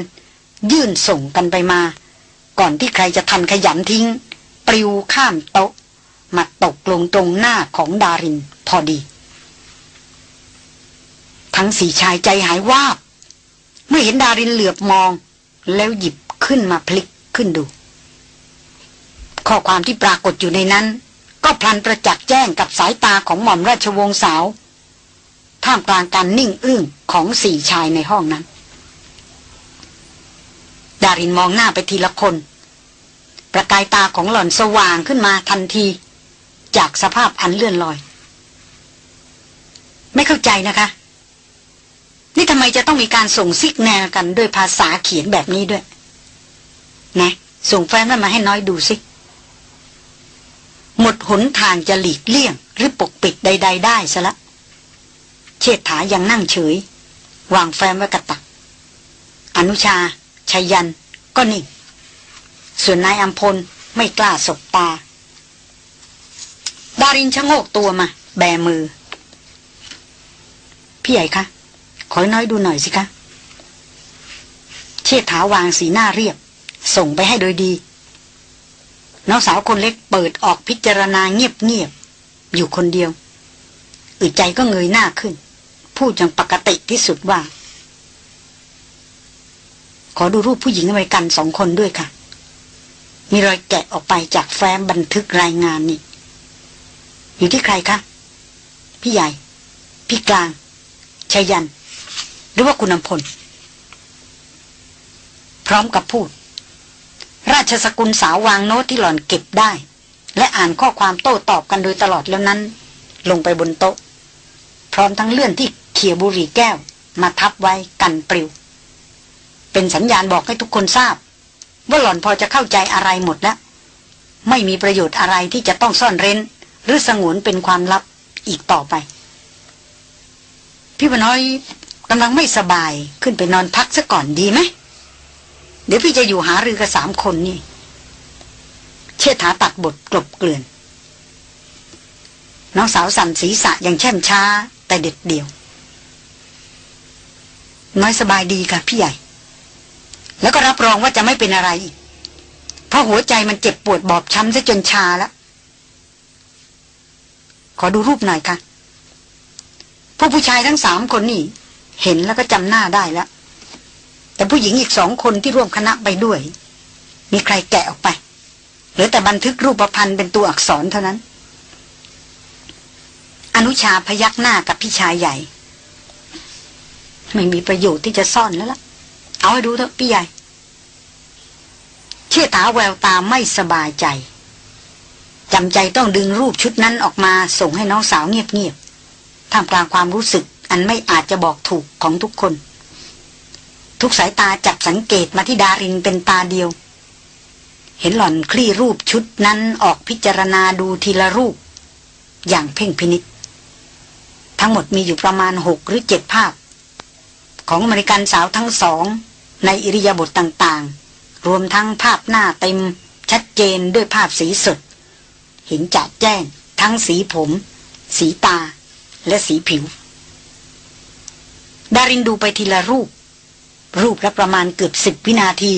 ยื่นส่งกันไปมา ก่อนที่ใครจะทันขยำทิ้ง ปลิวข้ามโต๊ะ มาตกลงตรงหน้าของดารินพอดี ทั้งสี่ชายใจหายวาบ เมื่อเห็นดารินเหลือบมอง แล้วหยิบขึ้นมาพลิกขึ้นดู ข้อความที่ปรากฏอยู่ในนั้น ก็พลันประจักษ์แจ้งกับสายตาของหม่อมราชวงศ์สาว ท่ามกลางการนิ่งอึ้งของสี่ชายในห้องนั้น ดารินมองหน้าไปทีละคน ประกายตาของหล่อนสว่างขึ้นมาทันที จากสภาพอันเลื่อนลอย ไม่เข้าใจนะคะ นี่ทำไมจะต้องมีการส่งซิกแนลกันด้วยภาษาเขียนแบบนี้ด้วย นะส่งแฟ้มนั้นมาให้น้อยดูสิ หมดหนทางจะหลีกเลี่ยง หรือปกปิดใด ๆ ได้ซะละ เชิดถายังนั่งเฉย วางแฟ้มไว้กับตัก อนุชาชายัน ก็นิ่ง ส่วนนายอัมพลไม่กล้าสบตา ดารินชะโงกตัวมา แบมือ พี่ใหญ่คะ ขอน้อยดูหน่อยสิคะ เชิดถาวางสีหน้าเรียบ ส่งไปให้โดยดี น้องสาวคนเล็กเปิดออกพิจารณาเงียบๆอยู่คนเดียวอึดใจก็เงยหน้าขึ้น พูดอย่างปกติที่สุดว่า ขอดูรูปผู้หญิงอเมริกันสองคนด้วยค่ะ มีรอยแกะออกไปจากแฟ้มบันทึกรายงานนี่ อยู่ที่ใครคะ พี่ใหญ่ พี่กลางชัยยัน หรือว่าคุณนำพล พร้อมกับพูด ราชสกุลสาววางโน้ตที่หล่อนเก็บได้ และอ่านข้อความโต้ตอบกันโดยตลอดแล้วนั้น ลงไปบนโต๊ะ พร้อมทั้งเลื่อนที่เขียบุรีแก้ว มาทับไว้กันปลิว เป็นสัญญาณบอกให้ทุกคนทราบ ว่าหล่อนพอจะเข้าใจอะไรหมดแล้ว ไม่มีประโยชน์อะไรที่จะต้องซ่อนเร้น หรือสงวนเป็นความลับอีกต่อไป พี่วน้อยกำลังไม่สบายขึ้นไปนอนพักซะก่อนดีไหม เดี๋ยวพี่จะอยู่หารือกับสามคนนี่ เชิดถาตัดบทกลบเกลื่อน น้องสาวสั่นศีรษะอย่างแช่มช้า แต่เด็ดเดี่ยว น้อยสบายดีค่ะพี่ใหญ่ แล้วก็รับรองว่าจะไม่เป็นอะไร เพราะหัวใจมันเจ็บปวดบอบช้ำซะจนชาแล้ว ขอดูรูปหน่อยค่ะพวกผู้ชายทั้งสามคนนี่ เห็นแล้วก็จำหน้าได้แล้ว แต่ผู้หญิงอีกสองคนที่ร่วมคณะไปด้วย มีใครแกะออกไปหลือแต่บันทึกรูปพันธ์เป็นตัวอักษรเท่านั้น อนุชาพยักหน้ากับพี่ชายใหญ่ ไม่มีประโยชน์ที่จะซ่อนแล้วล่ะ เอาให้ดูเถอะพี่ใหญ่ เชื่อตาแววตาไม่สบายใจจำใจต้องดึงรูปชุดนั้นออกมาส่งให้น้องสาวเงียบๆท่ามกลางความรู้สึกอันไม่อาจจะบอกถูกของทุกคน ทุกสายตาจับสังเกตมาที่ดารินเป็นตาเดียว เห็นหล่อนคลี่รูปชุดนั้นออกพิจารณาดูทีละรูป อย่างเพ่งพินิษทั้งหมดมีอยู่ประมาณหกหรือเจ็ดภาพ ของอเมริกันสาวทั้งสอง ในอิริยาบถต่างๆ รวมทั้งภาพหน้าเต็ม ชัดเจนด้วยภาพสีสดเห็นจัดแจ้ง ทั้งสีผม สีตา และสีผิว ดารินดูไปทีละรูป รูปละประมาณเกือบสิบวินาที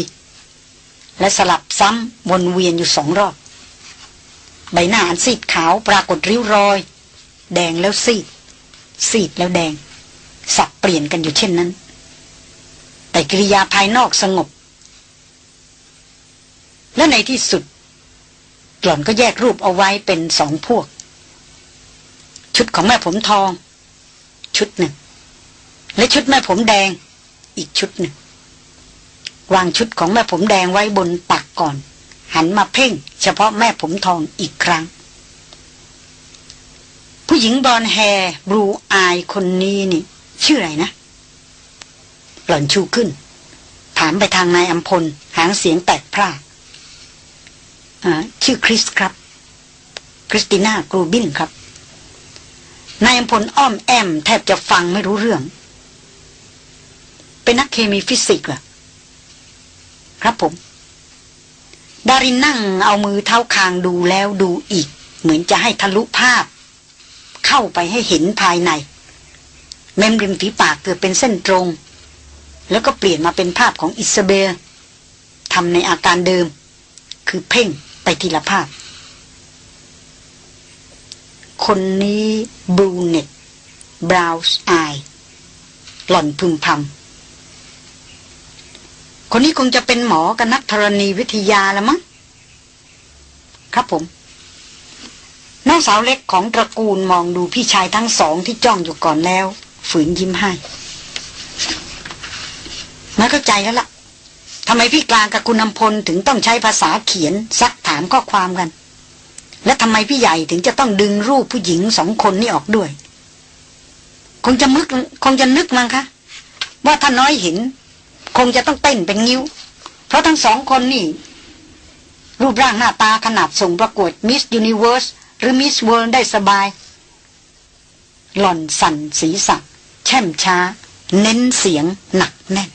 และสลับซ้ำวนเวียนอยู่สองรอบ ใบหน้าอันซีดขาวปรากฏริ้วรอย แดงแล้วซีด ซีดแล้วแดง สับเปลี่ยนกันอยู่เช่นนั้น แต่กิริยาภายนอกสงบ และในที่สุด หล่อนก็แยกรูปเอาไว้เป็นสองพวก ชุดของแม่ผมทอง ชุดหนึ่ง และชุดแม่ผมแดง อีกชุดหนึ่ง วางชุดของแม่ผมแดงไว้บนตักก่อน หันมาเพ่ง เฉพาะแม่ผมทองอีกครั้ง ผู้หญิงบอลแฮร์บลูอายคนนี้นี่ ชื่ออะไรนะ หล่อนชูขึ้น ถามไปทางนายอัมพล หางเสียงแตกพร่าชื่อคริสครับ คริสติน่ากรูบินครับนายอัมพลอ้อมแอม แทบจะฟังไม่รู้เรื่อง เป็นนักเคมีฟิสิกส์เหรอครับผม ดารินนั่งเอามือเท้าคางดูแล้วดูอีก เหมือนจะให้ทะลุภาพ เข้าไปให้เห็นภายใน เมมริมฝีปากเกิดเป็นเส้นตรง แล้วก็เปลี่ยนมาเป็นภาพของอิสเบลทำในอาการเดิม คือเพ่งไปทีละภาพ คนนี้บรูเน็ตบราวส์ไอหล่อนพึมพำ คนนี้คงจะเป็นหมอกับนักธรณีวิทยาละมั้ง ครับผม น้องสาวเล็กของตระกูลมองดูพี่ชายทั้งสองที่จ้องอยู่ก่อนแล้ว ฝืนยิ้มให้ไม่เข้าใจแล้วละ่ะทำไมพี่กลางกับคุณนำพลถึงต้องใช้ภาษาเขียนซักถามข้อความกัน และทำไมพี่ใหญ่ถึงจะต้องดึงรูปผู้หญิงสองคนนี้ออกด้วย คงจะมึกคงจะนึกมั้งคะ ว่าถ้าน้อยเห็น คงจะต้องเต้นเป็นงิ้ว เพราะทั้งสองคนนี่ รูปร่างหน้าตาขนาดส่งประกวด Miss Universe หรือ Miss World ได้สบาย หล่อนสั่นศีรษะแช่มช้า เน้นเสียงหนักแน่น